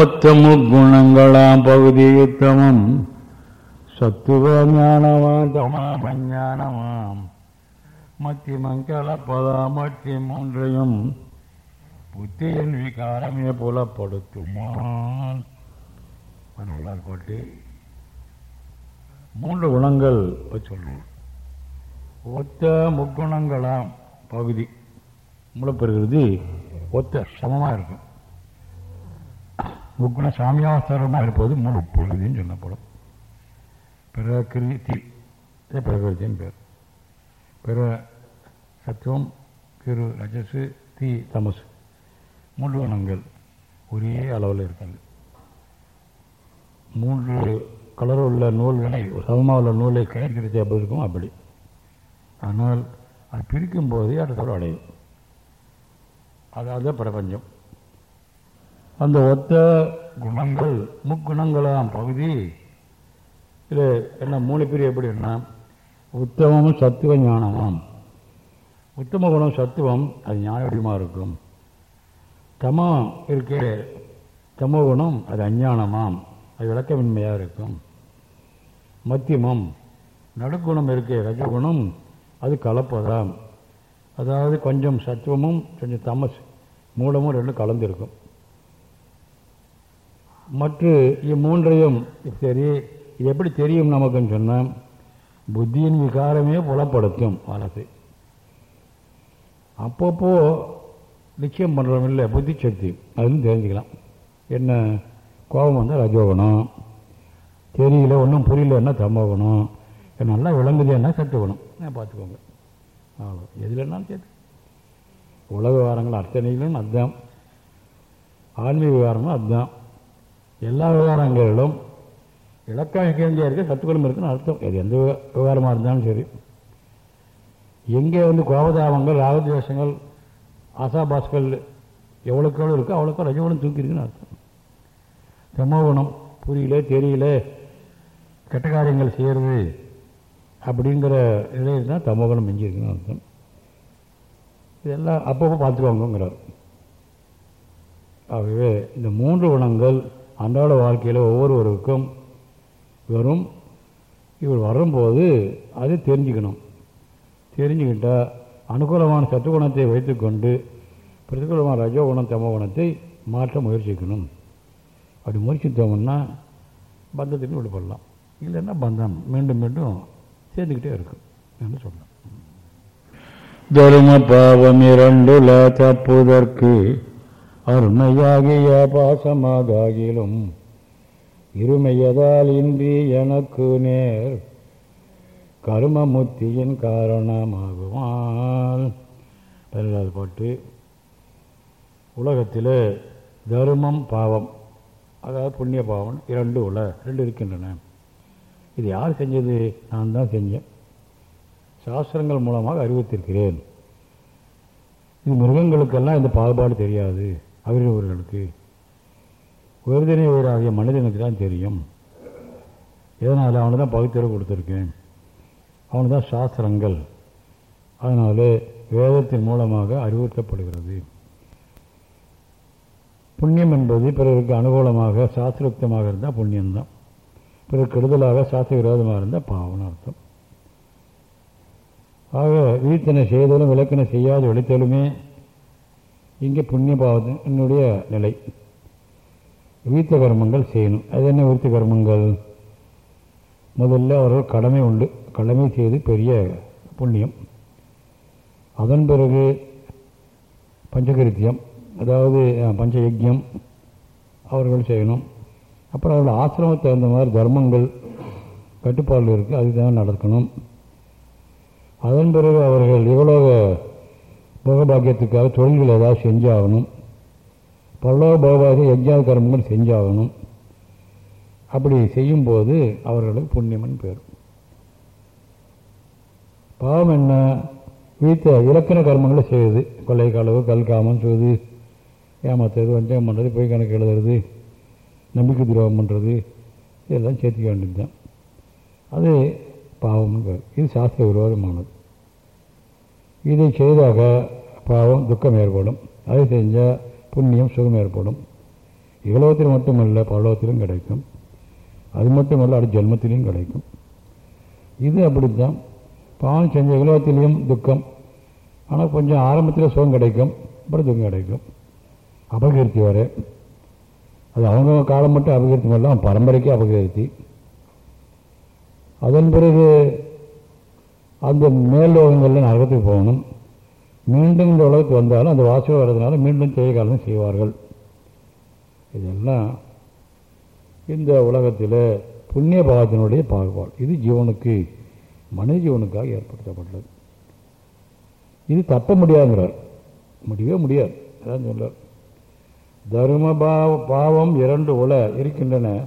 ஒத்தமு குணங்களாம் பகுதி உத்தமம் சத்துவ ஞானமாம் தமஞானமாம் மத்தி மங்களப்பதா மத்தி மூன்றையும் புத்தியின் விகாரமே புலப்படுத்துமான் நல்லா போட்டு மூன்று குணங்கள் சொல்லுவோம் ஒத்த முக்குணங்களாம் பகுதி. மூலப்பெறுகிறது ஒத்த சமமாக இருக்கும். முக்குண சாமியாவஸ்தரமாக இருப்பது மூணு பகுதின்னு சொல்லப்படும் பிரகிருதி பிரகிருத்தின் பேர். பிற சத்துவம் கிரு ரஜசு தீ தமசு. மூன்று குணங்கள் ஒரே அளவில் இருக்காங்க. மூன்று கலர் உள்ள நூல்களை சமமாக உள்ள நூலை கிடைக்கிறது அப்படி இருக்கும் அப்படி. ஆனால் அது பிரிக்கும் போதே அடுத்தோடு அடையும். அதாவது பிரபஞ்சம். அந்த ஒத்த குணங்கள் முக்குணங்களாம் பகுதி இது என்ன மூணு பேர் எப்படின்னா உத்தமமும் சத்துவ ஞானமாம். உத்தம குணம் சத்துவம் அது ஞான இருக்கும். தமம் இருக்கே தமோ குணம் அது அஞ்ஞானமாம். அது விளக்கமின்மையாக இருக்கும். மத்தியமம் நடுக்குணம் இருக்கே ரஜகுணம் அது கலப்பதாம். அதாவது கொஞ்சம் சத்துவமும் கொஞ்சம் தமஸ் மூலமும் ரெண்டும் கலந்துருக்கும். மற்ற இம்மூன்றையும் சரி இது எப்படி தெரியும் நமக்குன்னு சொன்னால் புத்தியின் விகாரமே புலப்படுத்தும் மனசு அப்பப்போ நிச்சயம் பண்ணுறோம் இல்லை புத்தி சக்தி. அதுன்னு தெரிஞ்சுக்கலாம். என்ன கோபம் வந்தால் ரஜோகணும். தெரியல ஒன்றும் புரியலன்னா தமோகுணம். நல்லா விளங்குதுன்னா கட்டுக்கணும் நான் பார்த்துக்கோங்க. அவ்வளோ எதுலன்னாலும் சேர்த்து உலக விவகாரங்கள் அர்த்தனைகளும் அதுதான். ஆன்மீக விவகாரங்களும் அதுதான். எல்லா விவகாரங்களிலும் இலக்கம் எங்கேருந்தே இருக்குது சத்துக்குளம் இருக்குன்னு அர்த்தம். அது எந்த விவகாரமாக இருந்தாலும் சரி. எங்கே வந்து கோபதாபங்கள் ராகத்வேஷங்கள் ஆசாபாஸ்கள் எவ்வளோக்கு எவ்வளோ இருக்கோ அவ்வளோக்கோ ரஜகுணம் தூக்கியிருக்குன்னு அர்த்தம். சமோகுணம் புரியல தெரியல கெட்ட காரியங்கள் செய்கிறது அப்படிங்கிற நிலையில் தான் தமோகுணம் மிஞ்சிருக்குன்னு அர்த்தம். இதெல்லாம் அப்பப்போ பார்த்துக்கோங்கிறார் ஆகவே இந்த மூன்று குணங்கள் அன்றாட வாழ்க்கையில் ஒவ்வொருவருக்கும் வெறும் இவர் வரும்போது அதை தெரிஞ்சுக்கணும். தெரிஞ்சுக்கிட்டால் அனுகூலமான சத்துகுணத்தை வைத்துக்கொண்டு பிரதிகூலமான ரஜோகுணம் தமோகுணத்தை மாற்ற முயற்சிக்கணும். அப்படி முயற்சித்தோம்னா பந்தத்துக்கு விடுபடலாம். இல்லைன்னா பந்தம் மீண்டும் மீண்டும் சேர்ந்துக்கிட்டே இருக்கும் என்று சொல்லலாம். தரும பாவம் இரண்டுல தப்புதற்கு அருமையாகிய பாசமாகிலும் இருமையதால் இன்றி எனக்கு நேர் கருமமுத்தியின் காரணமாகுவான் பதினேழாவது பாட்டு. உலகத்தில் தர்மம் பாவம் அதாவது புண்ணிய பாவம் இரண்டு உள்ள ரெண்டு இருக்கின்றன. இது யார் செஞ்சது? நான் தான் செஞ்சேன். சாஸ்திரங்கள் மூலமாக அறிவித்திருக்கிறேன். இது மிருகங்களுக்கெல்லாம் இந்த பாகுபாடு தெரியாது. அவர்களுக்கு ஒருதனை உயிராகிய மனிதனுக்கு தான் தெரியும். இதனால் அவனு தான் பகுத்தறிவு கொடுத்துருக்கேன். அவனு தான் சாஸ்திரங்கள். அதனால் வேதத்தின் மூலமாக அறிவுறுத்தப்படுகிறது. புண்ணியம் என்பது பிறருக்கு அனுகூலமாக சாஸ்திரோக்தமாக இருந்தால் புண்ணியம்தான். பிறர் கெடுதலாக சாஸ்திர விரோதமாக இருந்தால் பாவம்னு அர்த்தம். ஆக வீழ்த்தனை செய்தலும் விளக்கணை செய்யாது வெளித்தலுமே இங்கே புண்ணிய என்னுடைய நிலை. வீத்த கர்மங்கள் செய்யணும். அது என்ன வீத்த கர்மங்கள் முதல்ல அவர்கள் கடமை உண்டு. கடமை செய்து பெரிய புண்ணியம். அதன் பிறகு பஞ்சகிருத்தியம் அதாவது பஞ்சயஜ்யம் அவர்கள் செய்யணும். அப்புறம் அவர்கள் ஆசிரமத்தை தகுந்த மாதிரி தர்மங்கள் கட்டுப்பாடு இருக்குது அதுதான் நடக்கணும். அதன் பிறகு அவர்கள் இவ்வளோக போகபாக்கியத்துக்காக தொழில்கள் ஏதாவது செஞ்சாகணும். பல்லவ போகபாகிய யஜ்யா கர்மங்கள் செஞ்சாகணும். அப்படி செய்யும்போது அவர்களுக்கு புண்ணியமன் பேர். பாவம் என்ன? வீத்த இலக்கண கர்மங்களை செய்யுது. கொள்ளை களவு கல்காமம் செய்வது ஏமாத்துறது வஞ்சகம் பண்ணுறது பொய் கணக்கு எழுதுறது நம்பிக்கை துரோகம் பண்ணுறது இதெல்லாம் சேர்த்துக்க வேண்டியது தான் அது பாவம்னு பேர். இது சாஸ்திர விரோதமானது. இதை செய்தாக பாவம் துக்கம் ஏற்படும். அதை செஞ்சால் புண்ணியம் சுகம் ஏற்படும். இகலோகத்தில் மட்டுமல்ல பரலோகத்திலும் கிடைக்கும். அது மட்டுமல்ல அடுத்த ஜென்மத்திலையும் கிடைக்கும். இது அப்படித்தான். பாவம் செஞ்ச இகலோகத்திலையும் துக்கம். ஆனால் கொஞ்சம் ஆரம்பத்தில் சுகம் கிடைக்கும் அப்புறம் துக்கம் கிடைக்கும். அபகீர்த்தி வர. அது அவங்க காலம் மட்டும் அபகீர்த்தி பண்ணலாம் பரம்பரைக்கு அபகீர்த்தி. அதன் பிறகு அந்த மேலோகங்கள்ல நரகத்துக்கு போகணும். மீண்டும் இந்த உலகத்துக்கு வந்தாலும் அந்த வாசகம் வர்றதுனால மீண்டும் செய்ய காலம் செய்வார்கள். இதெல்லாம் இந்த உலகத்தில் புண்ணிய பாகத்தினுடைய பாகுபாடு. இது ஜீவனுக்கு மனித ஜீவனுக்காக ஏற்படுத்தப்பட்டது. இது தப்ப முடியாதுங்கிறார். முடியவே முடியாது. அதான் சொல்றார். தரும பாவ பாவம் இரண்டு உல இருக்கின்றன.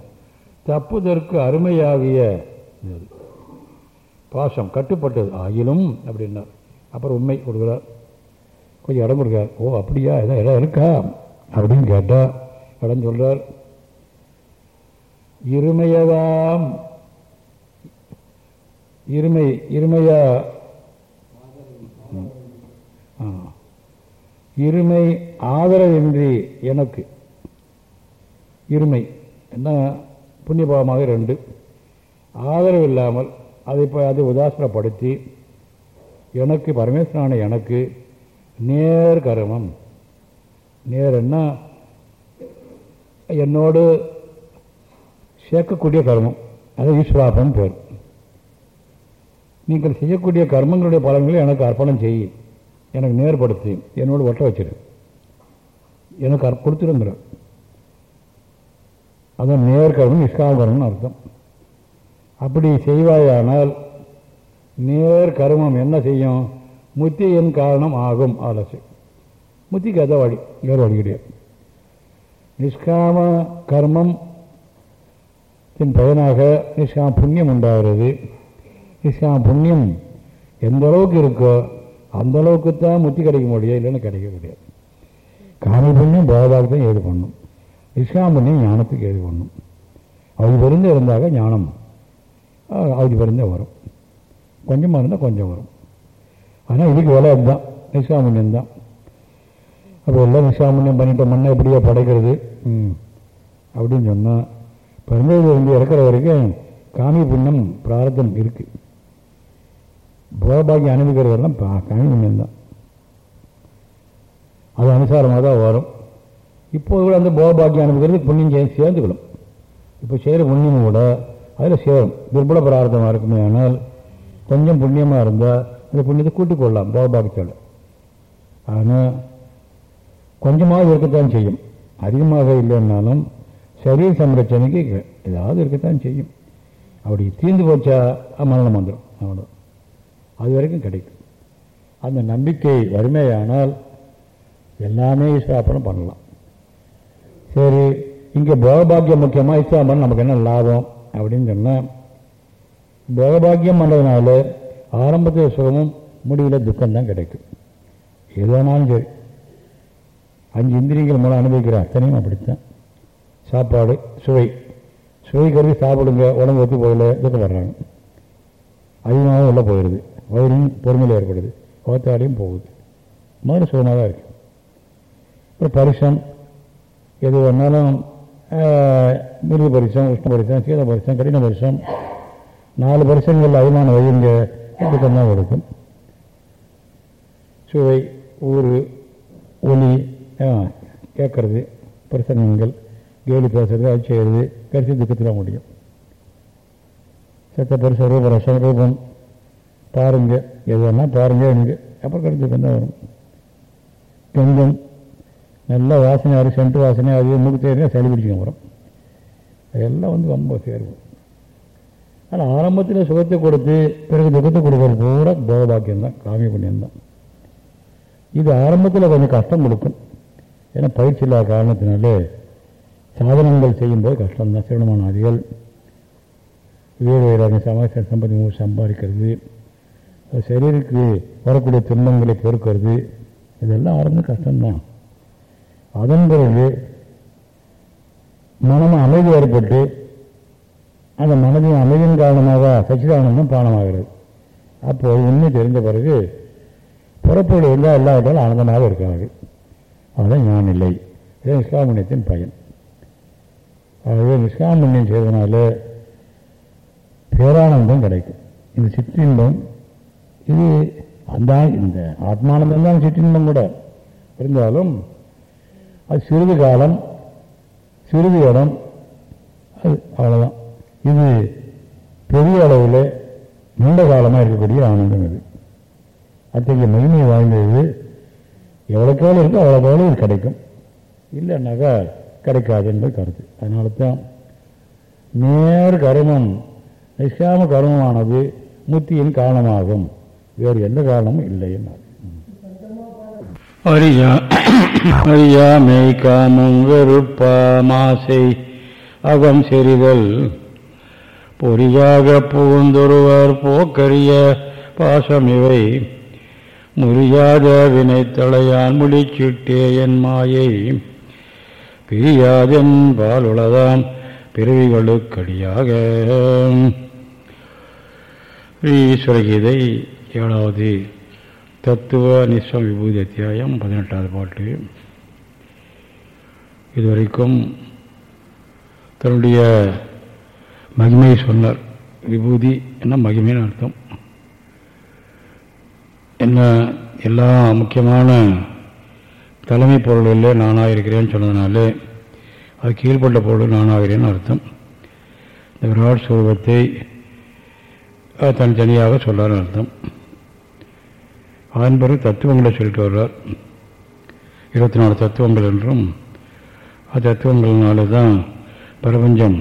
தப்புதற்கு அருமையாகிய பாசம் கட்டுப்பட்டது ஆயிலும் அப்படின்னார். அப்புறம் உண்மை கொடுக்குறார். கொஞ்சம் இடம் கொடுக்கார் ஓ அப்படியா? ஏதோ இடம் இருக்கா? அப்படின்னு கேட்டால் இடம் சொல்கிறார் இருமையதாம் இருமை இருமையா? ஆ. இருமை ஆதரவின்றி எனக்கு. இருமை. என்ன? புண்ணியபாவமாக ரெண்டு ஆதரவு இல்லாமல் அதை இப்போ அதை உதாசனப்படுத்தி எனக்கு பரமேஸ்வரான எனக்கு நேர் கர்மம். நேர்னா என்னோடு சேர்க்கக்கூடிய கர்மம். அது ஈஸ்வராபம் பேர். நீங்கள் செய்யக்கூடிய கர்மங்களுடைய பலன்களை எனக்கு அர்ப்பணம் செய்யும் எனக்கு நேர்படுத்தி. என்னோடு ஒட்ட வச்சிரு. எனக்கு கொடுத்துருங்கிற. அதான் நேர்கர்மம் நிஷ்காமகர்மம்னு அர்த்தம். அப்படி செய்வாயானால் நேர் கர்மம் என்ன செய்யும்? முத்தியின் காரணம் ஆகும் ஆலோசை முத்திக்கு அதான் வழி வேறு வழி கிடையாது. நிஷ்காம கர்மம் பயனாக நிஷ்காம புண்ணியம் உண்டாகிறது. நிஷ்காம புண்ணியம் எந்த அளவுக்கு இருக்கோ அந்த அளவுக்கு தான் முத்தி கிடைக்க முடியாது இல்லைன்னு கிடைக்க முடியாது. காமி புண்ணியம் தான் ஏது பண்ணும். நிஷ்காம புண்ணியம் ஞானத்துக்கு ஏது பண்ணும். அவங்க பெருந்த இருந்தாக ஞானம் அவதி பெருந்த வரும். கொஞ்சமாக இருந்தால் கொஞ்சம் வரும். ஆனால் இதுக்கு விலை அதுதான் நிஷ்காமண்யம் தான். அப்போ எல்லாம் நிஷ்காமண்யம் பண்ணிட்ட மண்ணை எப்படியோ படைக்கிறது. அப்படின்னு சொன்னால் பிறந்ததுல வந்து இறக்குற வரைக்கும் காமி புண்ணம் பிரார்த்தம் இருக்குது போகபாகி அனுபவிக்கிறதெல்லாம் காமி புண்ணியம் தான். அது அனுசாரமாக தான் வரும். இப்போது கூட அந்த போகபாகியம் அனுபவிக்கிறது புண்ணியம் சேர்ந்துக்கணும் இப்போ செய்கிற புண்ணியம் கூட அதில் சேரும். துர்பல பிரார்த்தமாக இருக்குமே ஆனால் கொஞ்சம் புண்ணியமாக இருந்தால் அந்த புண்ணியத்தை கூட்டிக் கொள்ளலாம். போகபாகத்தோடு ஆனால் கொஞ்சமாக இருக்கத்தான் செய்யும். அதிகமாக இல்லைன்னாலும் சரீர சம்ரட்சணைக்கு ஏதாவது இருக்கத்தான் செய்யும். அப்படி தீர்ந்து போச்சா மரணம் வந்துடும் அவ்வளோ அது வரைக்கும் கிடைக்கும். அந்த நம்பிக்கை வறுமையானால் எல்லாமே ஈஸ்வராப்பணம் பண்ணலாம். சரி இங்கே போகபாகியம் முக்கியமாக ஈஸ்வராப்பணம் நமக்கு என்ன லாபம்? அப்படின்னு சொன்னால் போகபாகியம் பண்ணுறதுனால ஆரம்பத்தில் சுகமும் முடிவில் துக்கம்தான் கிடைக்கும். எதுவானாலும் சரி. அஞ்சு இந்திரியங்கள் மூலம் அனுபவிக்கிற அத்தனையும் அப்படித்தான். சாப்பாடு சுவை. சுவை கருதி சாப்பிடுங்க உடம்பு ஒத்து போகல துக்கப்படுறாங்க அதிகமாக உள்ள போயிடுது. வயிறும் பொறுமையில் ஏற்படுது. கோத்தாலையும் போகுது. மாதிரி சுகமாக தான் இருக்கு. அப்புறம் பரிசம் எது வேணாலும் மிருக பரிசம் உஷ்ண பரிசம் சீத பரிசம் கடின பரிசம் நாலு பரிசங்கள் அதிகமான வயிறுங்க துக்கம் தான் இருக்கும். சுவை ஊர் ஒளி கேட்கறது பிரசங்கங்கள் கேலி பேசுறது அது செய்கிறது கரிசி துக்கத்தில் முடியும். சத்த பரிசு ரூப ரசம் ரூபம் பாருங்க எது பாருங்க எனக்கு அப்புறம் கடைசி தான் வரும். பெண்கள் நல்ல வாசனை அது சென்ட் வாசனை அது மூக்கு தேர்னா சளி பிடிச்சிக்க வரும் அதெல்லாம் வந்து ரொம்ப சேர்வு. ஆனால் ஆரம்பத்தில் சுகத்தை கொடுத்து பிறகு துக்கத்தை கொடுக்கறது பூரா போகபாக்கியம் தான் காமிய புண்ணியம் தான். இது ஆரம்பத்தில் கொஞ்சம் கஷ்டம் கொடுக்கும். ஏன்னா பயிற்சி இல்லாத காரணத்தினாலே சாதனங்கள் செய்யும்போது கஷ்டம்தான் சிவனமான அதிகள் வீடு வீராக சமாச சம்பதி சம்பாதிக்கிறது சரீருக்கு வரக்கூடிய துன்பங்களை பொறுக்கிறது இதெல்லாம் ஆரம்பம் கஷ்டம்தான். அதன் பிறகு மனம் அமைதி ஏற்பட்டு அந்த மனதின் அமைதியின் காரணமாக சச்சிதானந்தம் பானமாகிறது. அப்போது உண்மை தெரிந்த பிறகு புறப்படு இருந்தால் எல்லாவற்றாலும் ஆனந்தமாக இருக்கிறது அதுதான் ஞானம் இல்லை. இது இஸ்லாமியத்தின் பயன். ஆகவே நிஷ்காம செய்வதனால பேரானந்தம் கிடைக்கும். இந்த சிற்றின்பம் இது அந்த இந்த ஆத்மானந்தம் தான் சிற்றின்பம் கூட. இருந்தாலும் அது சிறிது காலம் சிறிது இடம் அது அவ்வளோதான் இது பெரிய அளவில் நீண்ட காலமாக இருக்கக்கூடிய ஆனந்தம் இது. அத்தகைய மகிமை வாய்ந்தது எவ்வளோக்கு எவ்வளோ இருக்கோ அவ்வளோக்கு இது கிடைக்கும். இல்லைன்னாக்கா கிடைக்காது என்பது கருத்து. அதனால தான் நேர் கருமம் நிஷாம கருமமானது முத்தியின் காரணமாகும். வேறு எந்த காரணமும் இல்லை என்னார் அறியா அறியாமை காமம் வெறுப்பாமாசை அகம் செறிதல். பொறியாக புகுந்தொருவர் போக்கரிய பாசம் இவை. முறியாத வினைத்தலையான் முடிச்சிட்டே என் மாயை. பிரியாதென் பாலுளதாம் பிறவிகளுக்கடியாக. ஈஸ்வரகீதை ஏழாவது தத்துவ நிஸ்வம் விபூதி அத்தியாயம் பதினெட்டாவது பாட்டு. இதுவரைக்கும் தன்னுடைய மகிமையை சொன்னார். விபூதி என்ன மகிமைன்னு அர்த்தம்? என்ன எல்லா முக்கியமான தலைமை பொருளிலே நானாக இருக்கிறேன்னு சொன்னதுனாலே அது கீழ்பட்ட பொருள் நானாகிறேன்னு அர்த்தம். இந்த விராட் சுரூபத்தை தனித்தனியாக சொல்லார்னு அர்த்தம். அதன் பிறகு தத்துவங்களை சொல்லிட்டு வர்றார். இருபத்தி நாலு தத்துவங்கள் என்றும் அத்தத்துவங்களினால தான் பிரபஞ்சம்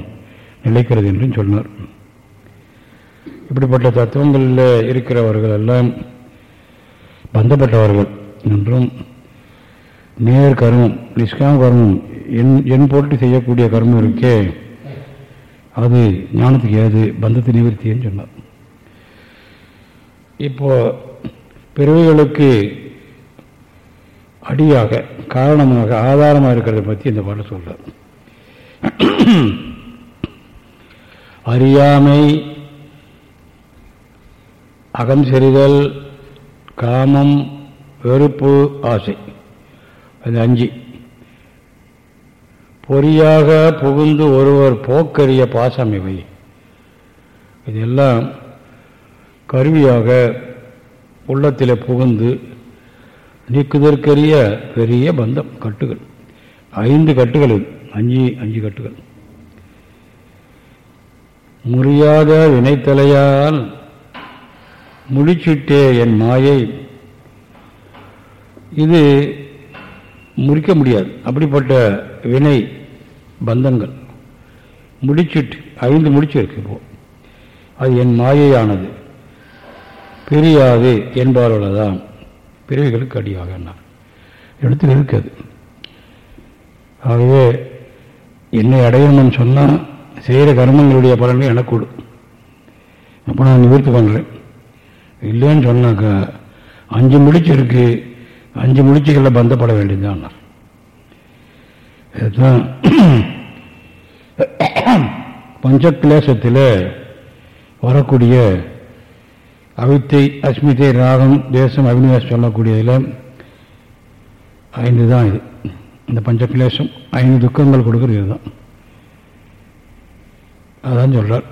நிலைக்கிறது என்றும் சொன்னார். இப்படிப்பட்ட தத்துவங்களில் இருக்கிறவர்கள் எல்லாம் பந்தப்பட்டவர்கள் என்றும் நேர் கர்மம் நிஷ்காம கர்மம் என் என் போட்டு செய்யக்கூடிய கர்மம் இருக்கே அது ஞானத்துக்கு ஏது பந்தத்தை நிவர்த்தின்னு சொன்னார். இப்போது பிறவைகளுக்கு அடியாக காரணமாக ஆதாரமாக இருக்கிறத பற்றி இந்த பாட்டை சொல்றார். அறியாமை அகம் செறிதல் காமம் வெறுப்பு ஆசை. அது அஞ்சு. பொறியாக புகுந்து ஒருவர் போக்கரிய பாசம் இவை. இதெல்லாம் கருவியாக உள்ளத்தில் புகுந்து நீக்குதற்கரிய பெரிய பந்தம் கட்டுகள். ஐந்து கட்டுகள் அஞ்சு அஞ்சு கட்டுகள். முறியாத வினைத்தலையால் முடிச்சிட்டே என் மாயை. இது முறிக்க முடியாது. அப்படிப்பட்ட வினை பந்தங்கள். முடிச்சிட்டு ஐந்து முடிச்சு இருக்கு இப்போது அது என் மாயையானது. பிரியாது என்பார்கள்தான். பிரிவுகளுக்கு அடியாக இடத்தில் இருக்காது ஆகவே என்னை அடையணும்னு சொன்னால் செய்கிற கர்மங்களுடைய பலன்கள் எனக்கு கொடு. அப்போ நான் நிவர்த்தி பண்ணுறேன் இல்லைன்னு சொன்னாக்கா அஞ்சு முடிச்சு இருக்கு அஞ்சு முடிச்சுகளில் பந்தப்பட வேண்டியதுதான் இதுதான் பஞ்சக்லேசத்தில் வரக்கூடிய அவித்தை அஸ்மிதை ராகம் தேசம் அபினிவாசம் சொல்லக்கூடியதில் ஐந்து தான் இது. இந்த பஞ்சக்லேசம் ஐந்து துக்கங்கள் கொடுக்குறது இதுதான். அதான் சொல்றார்.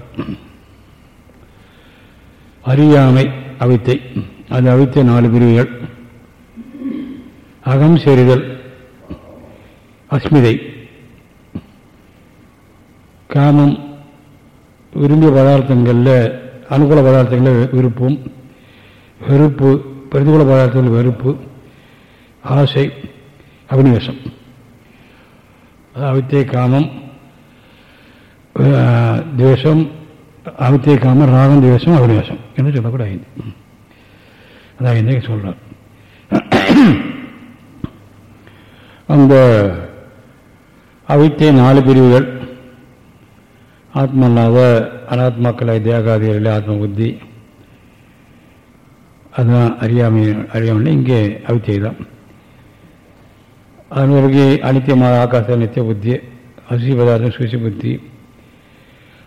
அறியாமை அவித்தை. அது அவித்தை நாலு பிரிவுகள். அகம் சேரிதல் அஸ்மிதை. காமம் விரும்பிய பதார்த்தங்களில் அனுகூல பதார்த்தங்களில் விருப்பம். வெறுப்பு பிரதிகூல பதார்த்தங்கள் வெறுப்பு. ஆசை அபினிவேசம். அவித்திய காமம் துவேஷம் அவித்திய காமம் ராகம் துவேஷம் அபினிவேசம் என்று சொல்லக்கூட ஐந்து. அதான் ஐந்தே சொல்கிறார் அந்த அவித்திய நாலு பிரிவுகள். ஆத்மல்லாத அனாத்மாக்களை தேகாதிகளில் ஆத்ம புத்தி அதுதான் அறியாமை அறியாமல் இங்கே அவித்தியை தான் அதன் பிறகு அனித்தியமாக ஆகாச நித்திய புத்தி அசி பதார்த்தம் சுசி புத்தி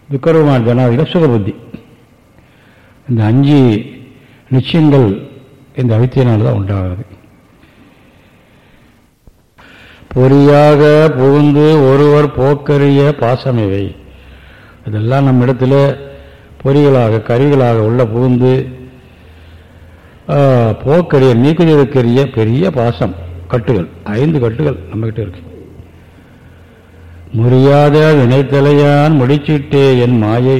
துக்கரமான ஜனாதிகள் சுக புத்தி இந்த அஞ்சு நிச்சயங்கள் இந்த அவித்தியனால் தான் உண்டாகிறது பொறியாக புகுந்து ஒருவர் போக்கரிய பாசமிவை இதெல்லாம் நம்ம இடத்துல பொறிகளாக கருவிகளாக உள்ள புகுந்து ஆ, போக்கரிய நீக்குதற்கரிய பெரிய பாசம் கட்டுகள் ஐந்து கட்டுகள் நம்மகிட்ட இருக்கு. முறியாத வினைத்தலையான் முடிச்சிட்டே என் மாயை.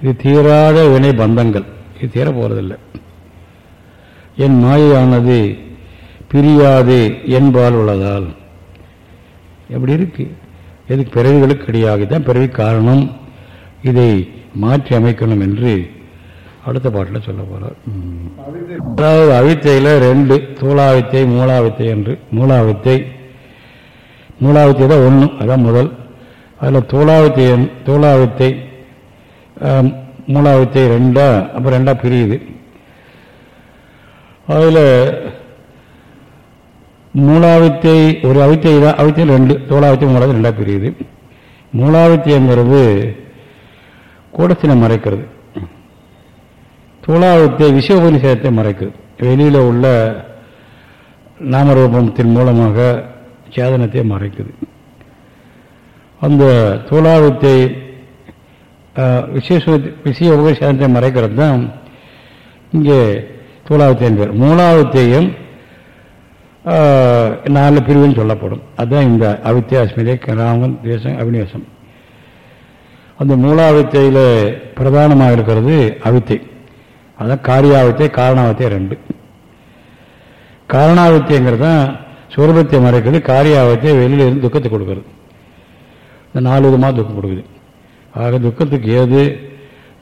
இது தீராத வினை பந்தங்கள். இது தீர போறதில்லை. என் மாயையானது பிரியாது என்பால் உள்ளதால் எப்படி இருக்கு? எதுக்கு பிறவிகளுக்கு கிடையாது தான் பிறவி காரணம். இதை மாற்றி அமைக்கணும் என்று அடுத்த பாட்டில் சொல்ல போறார். ம். அதாவது அவித்தையில் ரெண்டு தூளாவித்தை மூலாவித்தை என்று. மூலாவித்தை மூலாவித்தை தான் ஒன்று அதான் முதல். அதில் தூளாவித்தை தூளாவித்தை மூலாவித்தை ரெண்டா அப்புறம் ரெண்டா பிரியுது. அதில் மூலாவித்தை ஒரு அவித்தை தான் அவித்தை ரெண்டு தோளாவித்தை மூலாவித்தை ரெண்டாக பிரியுது. மூலாவித்தியங்கிறது கூடத்தினை மறைக்கிறது. தோளாவித்தை விஷயோபனிஷத்தை மறைக்கிறது. வெளியில் உள்ள நாமரூபத்தின் மூலமாக சேதனத்தை மறைக்குது. அந்த தோலாவித்தை விசேஷ விஷய உபசேதத்தை மறைக்கிறது தான் இங்கே தோளாவித்தையின் பேர். மூலாவித்தையும் நாலு பிரிவுன்னு சொல்லப்படும். அதுதான் இந்த அவித்தை கிராமம் தேசம் அபிநேசம் அந்த மூலாவித்தையில் பிரதானமாக இருக்கிறது அவித்தை அதான் காரியாவித்தை காரணாவித்தை ரெண்டு. காரணாவித்தைங்கிறது தான் சுரபத்தை மறைக்கிறது காரியாவித்தை வெளியில் இருந்து துக்கத்தை கொடுக்கறது. இந்த நாலு விதமாக துக்கம் கொடுக்குது. ஆக துக்கத்துக்கு ஏது?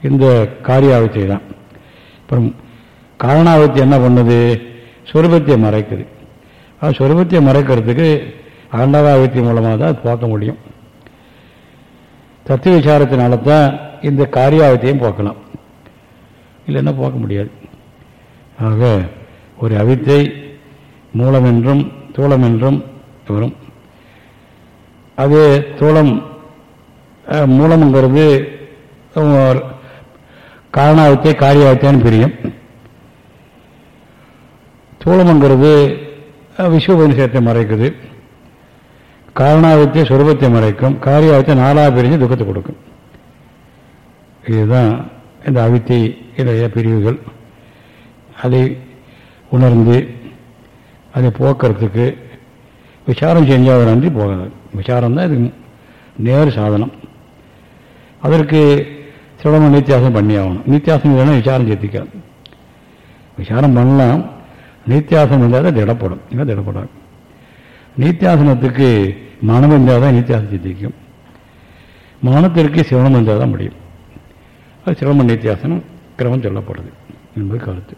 இந்த காரியாவித்தை தான். அப்புறம் காரணாவித்தை என்ன பண்ணுது? சுரபத்தை மறைக்குது. அது சொரூபத்தை மறைக்கிறதுக்கு ஆண்டவாவித்தி மூலமாக தான் அது போக்க முடியும். தத்துவ விசாரத்தினால தான் இந்த காரியாவத்தையும் போக்கலாம் இல்லைன்னா போக்க முடியாது. ஆக ஒரு அவித்தை மூலமென்றும் தூளமென்றும் தூளம் என்றும் வரும். அது தூளம் மூலம்ங்கிறது அஹ், காரணாவத்தை காரியாவத்தைன்னு பிரியும் தூளம்ங்கிறது அஹ், மறைக்குது. காரணாவத்தை சுரூபத்தை மறைக்கும். காரியாவத்தை நாலாக பிரிஞ்சு துக்கத்தை கொடுக்கும். இதுதான் இந்த அவித்தை இடைய பிரிவுகள். அதை உணர்ந்து அதை போக்குறதுக்கு விசாரம் செஞ்சால் நன்றி போகாது. விசாரம் தான் இது நேர் சாதனம். அதற்கு சிரமம் நித்தியாசம் பண்ணி ஆகணும் நித்தியாசம் இல்லைன்னா விசாரம் சேர்த்திக்காது விசாரம் பண்ணலாம். நித்தியாசனம் இல்லாத தான் திடப்படும். இல்லை திடப்படாது நித்தியாசனத்துக்கு மனம் இருந்தால் தான் நித்தியாசம் சித்திக்கும் மனத்திற்கு சிவனம் இருந்தால் தான் முடியும்? அது சிரம நித்தியாசனம் கிரமம் சொல்லப்படுது என்பது கருத்து.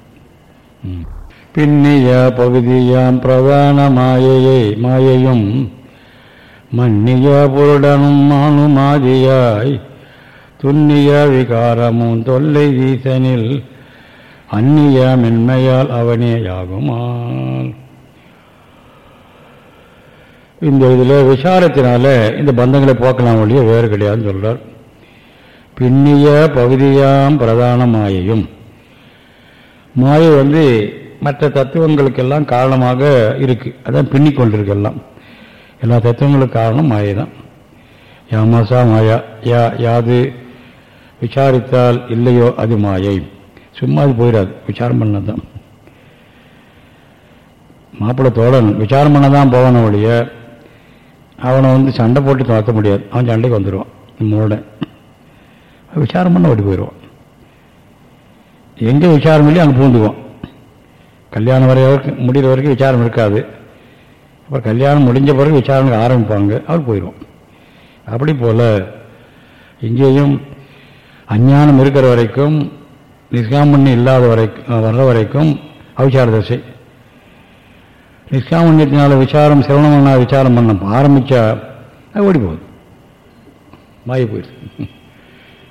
பின்னிய பகுதியாம் பிரதான மாயையை மாயையும் மன்னிய பொருடனும் மானுமாதியாய் துன்னிய விகாரமும் தொல்லை வீசனில் அந்நிய மென்மையால் அவனேயாகுமால் இந்த இதில் விசாரத்தினால இந்த பந்தங்களை போக்கலாம் ஒழிய வேறு கிடையாதுன்னு சொல்றார். பின்னிய பகுதியாம் பிரதான மாயையும் மாயை வந்து மற்ற தத்துவங்களுக்கெல்லாம் காரணமாக இருக்கு. அதான் பின்னி கொண்டிருக்கெல்லாம் எல்லா தத்துவங்களுக்கு காரணம் மாயை தான் யாமாசா மாயா யா யாது விசாரித்தால் இல்லையோ அது மாயை. சும்மா அது போயிடாது. விசாரம் பண்ணதான். மாப்பிள்ளை தோழன் விசாரம் பண்ண தான் போவான ஒழிய அவனை வந்து சண்டை போட்டு தாக்க முடியாது. அவன் சண்டைக்கு வந்துடுவான் நம்மளோட. விசாரம் பண்ண ஓடி போயிடுவான். எங்கே விசாரம் இல்லையோ அங்கே பூந்துக்குவான். கல்யாணம் வரை வரைக்கும் முடிகிற வரைக்கும் விசாரம் இருக்காது. அப்புறம் கல்யாணம் முடிஞ்ச பிறகு விசாரணை ஆரம்பிப்பாங்க. அவர் போயிடுவான். அப்படி போல் இங்கேயும் அஞ்ஞானம் இருக்கிற வரைக்கும் நிஷ்காமண்யம் இல்லாத வரைக்கும் வர்ற வரைக்கும் அவிச்சார தசை. நிஷ்காமண்யத்தினால விசாரம் சிரவணம் விசாரம் பண்ண ஆரம்பித்தா அது ஓடி போகுது. மாய போயிடுது.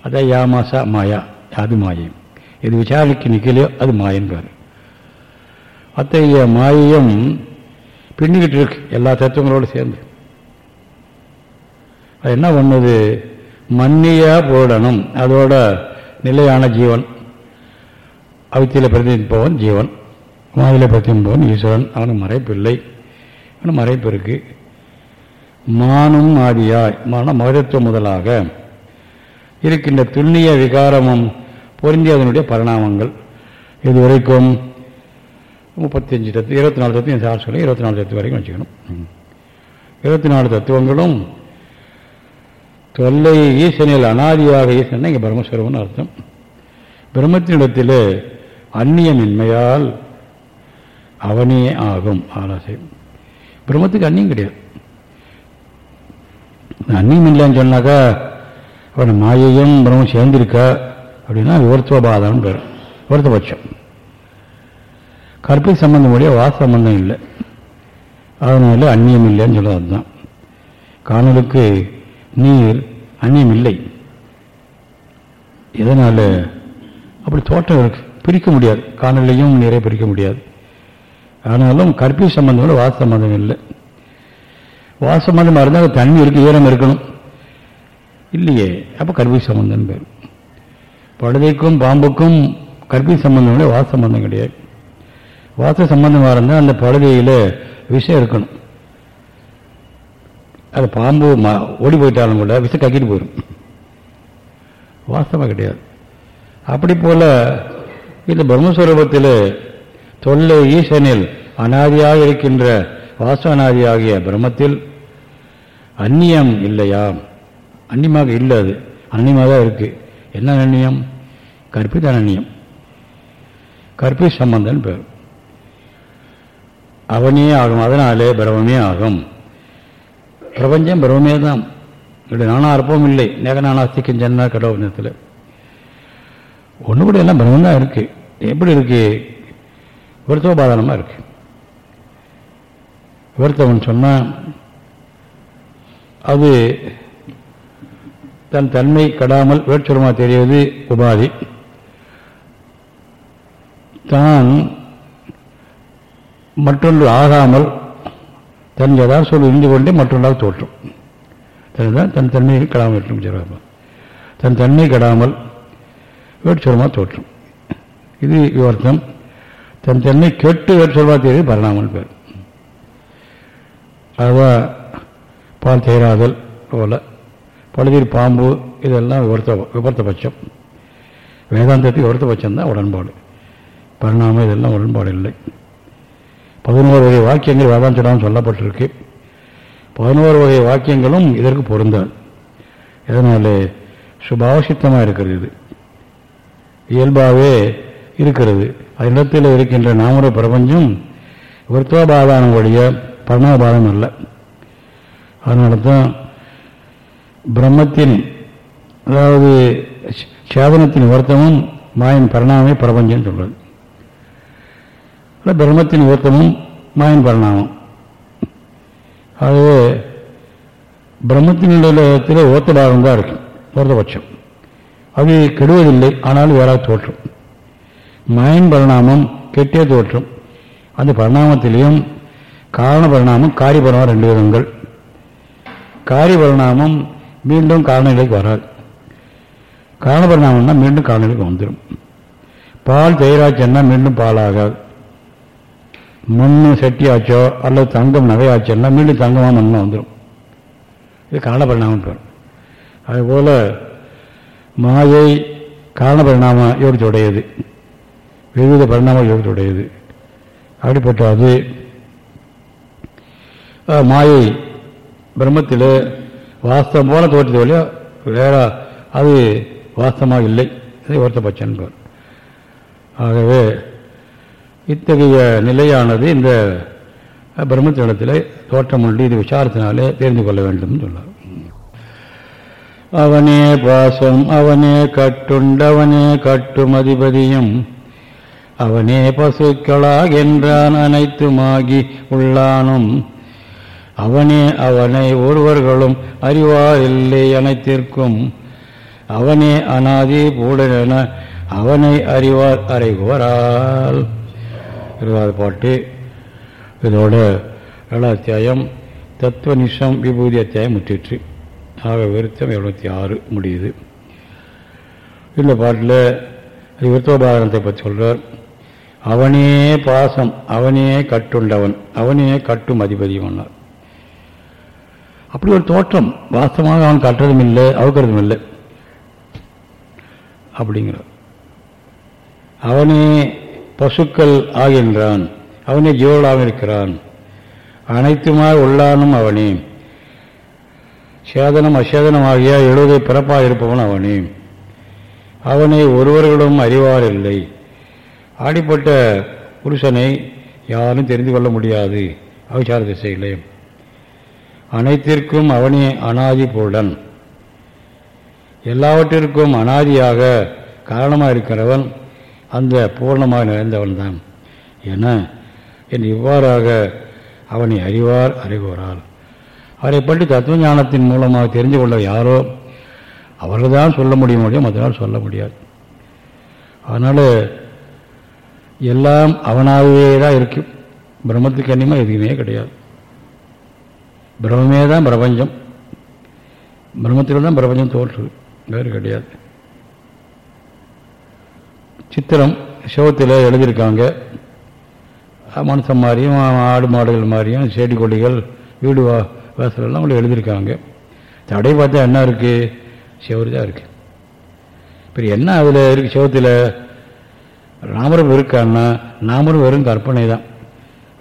அதான் யா மாசா மாயா அது மாயம் இது விசாரணைக்கு நிற்கலையோ அது மாயன்பார். அத்தகைய மாயம் பின்னிக்கிட்டு இருக்கு எல்லா தத்துவங்களோடு சேர்ந்து. அது என்ன பண்ணுது? மன்னியா போடணும். அதோட நிலையான ஜீவன். அவித்தியில் பிரதிபவன் ஜீவன் மாயில பிரதிபவன் ஈஸ்வரன். அவனுக்கு மறைப்பில்லை ஆனால் மறைப்பு இருக்கு. மானும் ஆதியாய் மான மகதத்துவம் முதலாக இருக்கின்ற துல்லிய விகாரமும் பொருந்தியதனுடைய பரிணாமங்கள். இதுவரைக்கும் முப்பத்தஞ்சு தத்துவம் இருபத்தி நாலு தத்துவம் சார் சொல்லி இருபத்தி நாலு தத்துவம் வரைக்கும் வச்சுக்கணும். இருபத்தி நாலு தத்துவங்களும் தொல்லை ஈசனில் அனாதியாக ஈசன் இங்கே பிரம்மஸ்வரம்னு அர்த்தம். பிரம்மத்தினிடத்தில் அந்நியமின்மையால் அவனே ஆகும் ஆலோசை பிரம்மத்துக்கு அந்நியம் கிடையாது. அந்நியம் இல்லைன்னு சொன்னாக்கா அவன் மாயையும் பிரம்மம் சேர்ந்திருக்கா அப்படின்னா விவர்த்துவபாதம் பேர். விவர்த்தபட்சம் கற்பை சம்பந்தம் உடைய வாச சம்பந்தம் இல்லை. அதனால அந்நியம் இல்லைன்னு சொல்றது அதுதான். காணலுக்கு நீர் அந்நியம் இல்லை. எதனால்? அப்படி தோட்டம் இருக்குது பிரிக்க முடியாது. காணொலியும் நீரை பிரிக்க முடியாது. ஆனாலும் கற்பி சம்பந்தம் வாச சம்பந்தம் இல்லை. வாச சம்பந்தமாக இருந்தால் தண்ணி இருக்கு ஈரம் இருக்கணும். இல்லையே அப்போ கற்பி சம்பந்தம் பேர். படுதைக்கும் பாம்புக்கும் கற்பி சம்பந்தம் இல்லை வாச சம்பந்தம் கிடையாது. வாச சம்பந்தமாக இருந்தால் அந்த படுதையில் விஷம் இருக்கணும். அது பாம்பு ஓடி போயிட்டாலும் கூட விஷம் கக்கிட்டு போயிடும் வாஸ்தவம் கிடையாது. அப்படி போல இந்த பிரம்மஸ்வரூபத்தில் தொல்லை ஈசனில் அனாதியாக இருக்கின்ற வாசனாதியாகிய பிரம்மத்தில் அந்நியம் இல்லையா? அந்நியமாக இல்லை அது. அந்நியமாக தான் இருக்கு. என்ன அந்நியம்? கற்பித அந்நியம். கற்பி சம்பந்தன் பேர். அவனே ஆகும். அதனாலே பிரமமே ஆகும். பிரபஞ்சம் பிரமமே தான். இப்படி நானா அற்பமும் இல்லை. நேக நானாஸ்திக்கும் கடவுள் நேரத்தில். ஒன்று கூட எல்லாம் பிரம்மம் தான் இருக்கு. எப்படி இருக்கு? விருத்தோபாதானமாக இருக்கு. விருத்தம்னு சொன்னால் அது தன் தன்மை கடாமல் வேற்றுமா தெரிவது உபாதி. தான் மற்றொன்று ஆகாமல் தன் ஏதாவது சொல்லி இருந்து கொண்டே மற்றொன்றாக தோற்றும். தன்தான் தன் தன்மையை கடாமல் இருக்கும் தன் தன்மை கடாமல் வேட்சொல்மா தோற்றும். இது விவர்த்தம். தன் தன்னை கெட்டு வேட்சொல்வா தெரியுது பரிணாமல் பேர். அதுவா பால் தேராதல் போல. பழுதிர் பாம்பு இதெல்லாம் விவர்த்த விபர்த்தபட்சம் வேதாந்தத்துக்கு விவர்த்தபட்சம் தான் உடன்பாடு. பரிணாமம் இதெல்லாம் உடன்பாடு இல்லை. பதினோரு வகை வாக்கியங்கள் வேதாந்தம் சொல்லப்பட்டிருக்கு. பதினோரு வகை வாக்கியங்களும் இதற்கு பொருந்தாது. இதனால சுபாவசித்தமாக இருக்கிறது இது. இயல்பாகவே இருக்கிறது. அதனிடத்தில் இருக்கின்ற நாமர பிரபஞ்சம் விருத்தோபாதானம் ஒழிய பரணோபாதம் அல்ல. அதனால தான் பிரம்மத்தின் அதாவது சேதனத்தின் வருத்தமும் மாயின் பரிணாமே பிரபஞ்சம் சொல்றது. பிரம்மத்தின் ஊர்த்தமும் மாயின் பரிணாமம். ஆகவே பிரம்மத்தினுடைய நிலையத்தில் ஓத்த பாகம் தான் இருக்கும் ஓர்த்தபட்சம் அது கெடுவதில்லை ஆனாலும் வேறாக தோற்றும். மயன் பரிணாமம் கெட்டே தோற்றும். அந்த பரிணாமத்திலையும் காரண பரிணாமம் காரிய பரிணாமம் ரெண்டு விதங்கள். காரிய பரிணாமம் மீண்டும் காரணநிலைக்கு வராது. காரண பரிணாமம்னா மீண்டும் காரணநிலைக்கு வந்துடும் பால் தயிராச்சுன்னா மீண்டும் பாலாகாது. மண்ணு செட்டியாச்சோ அல்லது தங்கம் நகையாச்சோன்னா மீண்டும் தங்கமாக மண்ணாக வந்துடும் இது காரண பரிணாமம் பேர் அதுபோல் மாயை காரண பரிணாம யோகத்துடையது விவித பரிணாம யோகத்துடையது அப்படிப்பட்ட அது மாயை பிரம்மத்தில் வாஸ்தவம் போல தோற்றது வழியா வேற அது வாஸ்தமாக இல்லை. அதை ஒருத்தபட்சன் ஆகவே இத்தகைய நிலையானது இந்த பிரம்மத்திடத்தில் தோற்றம் உண்டு இது விசாரத்தினாலே தெரிந்து கொள்ள வேண்டும் சொன்னார். அவனே பாசம் அவனே கட்டுண்டவனே கட்டும் அதிபதியும் அவனே பசுக்களாகென்றான் அனைத்துமாகி உள்ளானும். அவனே அவனை ஒருவர்களும் அறிவாரில்லை அனைத்திற்கும். அவனே அனாதி பூடனென அவனை அறிவார் அறைகுவரால் இருபதாவது பாட்டு. இதோட ஏழாம் தத்துவ நிஷம் விபூதி அத்தியாயம் முற்றிற்று. ஆக விருத்தம் எழுபத்தி ஆறு முடியுது. இந்த பாட்டில் விருத்தோபாதனத்தை பற்றி சொல்றார். அவனே பாசம் அவனே கட்டுண்டவன் அவனே கட்டும் அதிபதியவனார் அப்படி ஒரு தோற்றம் வாஸ்தவமாக அவன் கட்டுறதும் இல்லை அவுக்கிறதும் இல்லை. அப்படிங்கிறார். அவனே பசுக்கள் ஆகின்றான் அவனே ஜீவர்களாக இருக்கிறான். அனைத்துமாய் உள்ளானும் அவனே. சேதனம் அசேதனமாகிய எழுதை பிறப்பாக இருப்பவன் அவனே. அவனை ஒருவர்களும் அறிவார் இல்லை. ஆடிப்பட்ட புருஷனை யாரும் தெரிந்து கொள்ள முடியாது. அவிசார திசையிலே. அனைத்திற்கும் அவனே அனாதி பொருடன் எல்லாவற்றிற்கும் அனாதியாக காரணமாக இருக்கிறவன் அந்த பூர்ணமாக நிறைந்தவன் தான் என என் இவ்வாறாக அவனை அறிவார் அறிவோரால். அவரை பற்றி தத்துவ ஞானத்தின் மூலமாக தெரிஞ்சு கொள்ள யாரோ அவர்கள் தான் சொல்ல முடியும் முடியும் மற்றால் சொல்ல முடியாது. அதனால் எல்லாம் அவனாகவே தான் இருக்கும். பிரம்மத்துக்கு அன்னியமாக எதுவுமே கிடையாது. பிரம்மே தான் பிரபஞ்சம். பிரம்மத்தில் தான் பிரபஞ்சம் தோற்று வேறு கிடையாது. சித்திரம் சிவத்தில் எழுதியிருக்காங்க. மனுஷன் மாதிரியும் ஆடு மாடுகள் மாதிரியும் செடி கொடிகள் வீடு வா வாசலெல்லாம் அவங்களை எழுதியிருக்காங்க. தடை பார்த்தா என்ன இருக்குது சிவரு தான் இருக்குது இப்போ என்ன அதில் இருக்குது சிவத்தில் ராமரம் இருக்கான்னா நாமரும் வெறும் கற்பனை தான்.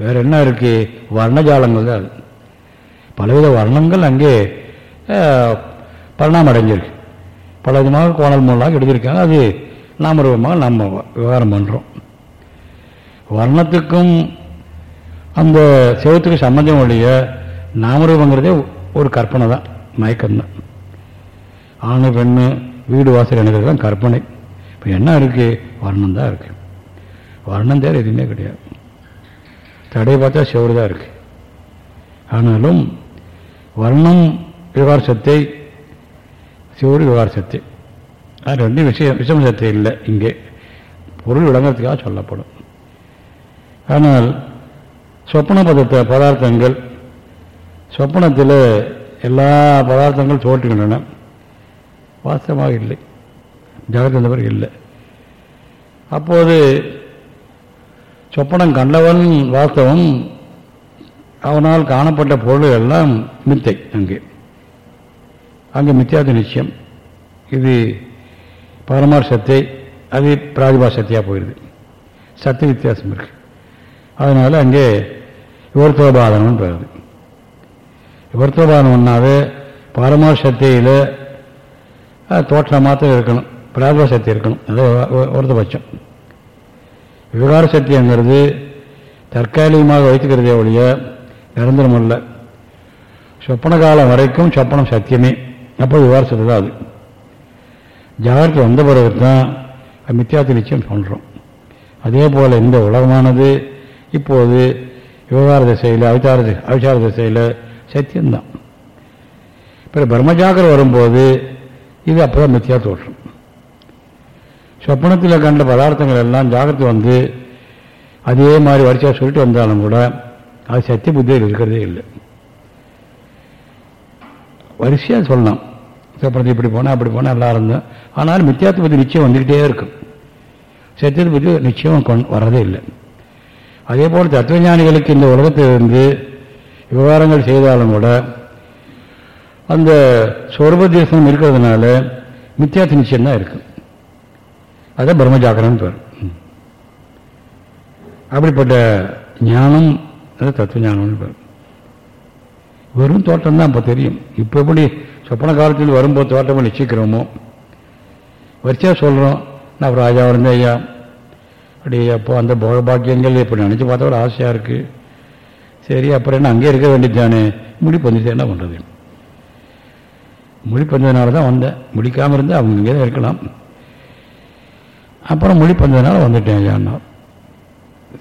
வேறு என்ன இருக்குது வர்ணஜாலங்கள் தான் அது. பலவித வர்ணங்கள் அங்கே பரிணாமம் அடைஞ்சிருக்கு. பல விதமாக கோணல் மூலமாக எழுதியிருக்காங்க. அது நாமரூபமாக நம்ம விவகாரம் பண்ணுறோம் வர்ணத்துக்கும் அந்த சிவத்துக்கு சம்மந்தம் ஒழிய நாமரூபங்கிறதே ஒரு கற்பனை தான் மயக்கம்தான் ஆணு பெண்ணு வீடு வாசல் எனக்கு தான் கற்பனை. இப்போ என்ன இருக்குது வர்ணம் தான் இருக்குது வர்ணம் தேர் எதுவுமே கிடையாது. தடை பார்த்தா செவ்வறு தான் இருக்குது ஆனாலும் வர்ணம் விவகார சத்தை சிவரு விவகார சத்தை. அது ரெண்டும் விஷயம் விஷம சத்தை இல்லை இங்கே. பொருள் விளங்குறதுக்காக சொல்லப்படும். ஆனால் சொப்பன பதத்தை பதார்த்தங்கள் சொப்பனத்தில் எல்லா பதார்த்தங்களும் தோற்றுகின்றன வாஸ்தவமாக இல்லை. ஜகத்தந்தவர் இல்லை. அப்போது சொப்பனம் கண்டவன் வாஸ்தவம் அவனால் காணப்பட்ட பொருள் எல்லாம் மித்தை அங்கே. அங்கே மித்தியாத நிச்சயம். இது பரமார் சத்தை அது பிராதிபா சத்தியாக போயிடுது சத்து வித்தியாசம் இருக்கு. அதனால் அங்கே விவர்த்தோபாதனம் பெறுது விவர்த்தோபாதனம்னாவே பரமார் சக்தியில் தோற்றம் மாத்திரம் இருக்கணும். பிராதிபா சக்தி இருக்கணும். அது ஒருத்தபட்சம். விவகார சக்திங்கிறது தற்காலிகமாக வைத்துக்கிறதே ஒழிய நிரந்தரம் அல்ல. சொப்பன காலம் வரைக்கும் சொப்பனம் சத்தியமே. அப்போ விவகார சக்தி தான் அது. ஜாகிரத்தை வந்த பிறகு தான் மித்தியாத்து நிச்சயம் சொல்கிறோம் அதே போல் இந்த உலகமானது இப்போது விவகார திசையில் அவிச்சார அவிச்சார திசையில் சத்தியம்தான். இப்போ பிரம்மஜாகர் வரும்போது இது அப்போதான் மித்தியா தோற்றம். சொப்பனத்தில் கண்ட பதார்த்தங்கள் எல்லாம் ஜாகிரத்து வந்து அதே மாதிரி வரிசையாக சொல்லிட்டு வந்தாலும் கூட அது சத்திய புத்தியில் இருக்கிறதே இல்லை. வரிசையாக சொல்லலாம். சொப்பனத்தை இப்படி போனால் அப்படி போனால் நல்லா இருந்தோம் ஆனாலும் மித்தியாத்த புத்தி நிச்சயம் வந்துக்கிட்டே இருக்கும். சத்தியத்தை புத்தி நிச்சயம் கொண்டு வரதே இல்லை. அதே போல் தத்துவஞானிகளுக்கு இந்த உலகத்திலிருந்து விவகாரங்கள் செய்தாலும் கூட அந்த சொர்ப இருக்கிறதுனால மித்தியாத்த நிச்சயம் தான் இருக்கும் அதான் பிரம்மஜாகரன் பேர். அப்படிப்பட்ட ஞானம் அது தத்துவ ஞானம்னு பேர். வெறும் தோட்டம் தான் இப்போ தெரியும். இப்போ எப்படி சொப்பன காலத்தில் வரும்போது தோட்டமாக நிச்சயிக்கிறோமோ? வரிசையாக சொல்கிறோம் நான் அப்புறம் ராஜா இருந்தேன் ஐயா. அப்படி அப்போ அந்த போக பாக்கியங்கள் இப்போ நினச்சி பார்த்தா ஒரு ஆசையாக இருக்குது சரி அப்புறம் என்ன? அங்கே இருக்க வேண்டியது தானே? முடிப்பு வந்துட்டு என்ன பண்ணுறது முடிப்பு வந்ததுனால தான் வந்தேன். முடிக்காமல் இருந்தால் அவங்க இங்கே தான் இருக்கலாம். அப்புறம் முடிப்பு வந்ததுனால வந்துட்டேன் ஐயான்னா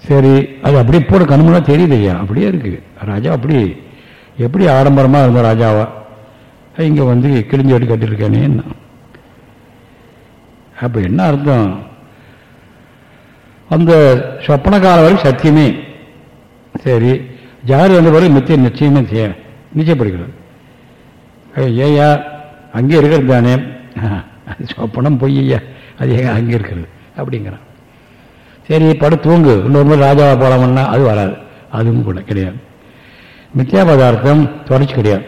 சரி அது அப்படியே போட கண்முன்னா தெரியுது ஐயா. அப்படியே இருக்குது ராஜா அப்படி எப்படி ஆடம்பரமாக இருந்த ராஜாவா? இங்கே வந்து கிழிஞ்சு வெட்டி கட்டியிருக்கேனே என்ன? அப்போ என்ன அர்த்தம்? அந்த சொப்பன காலம் வரைக்கும் சத்தியமே. சரி ஜாரி வந்த பிறகு மித்திய நிச்சயமே நிச்சயப்படுகிறது ஏயா அங்கே இருக்கிறது தானே? சொப்பனம் பொய்யா அது ஏன் அங்கே இருக்கிறது? அப்படிங்கிறான். சரி படு தூங்கு. இன்னொரு மாதிரி ராஜாவை போலாமன்னா அது வராது. அதுவும் கூட கிடையாது. மித்தியா பதார்த்தம் தொடர்ச்சி கிடையாது.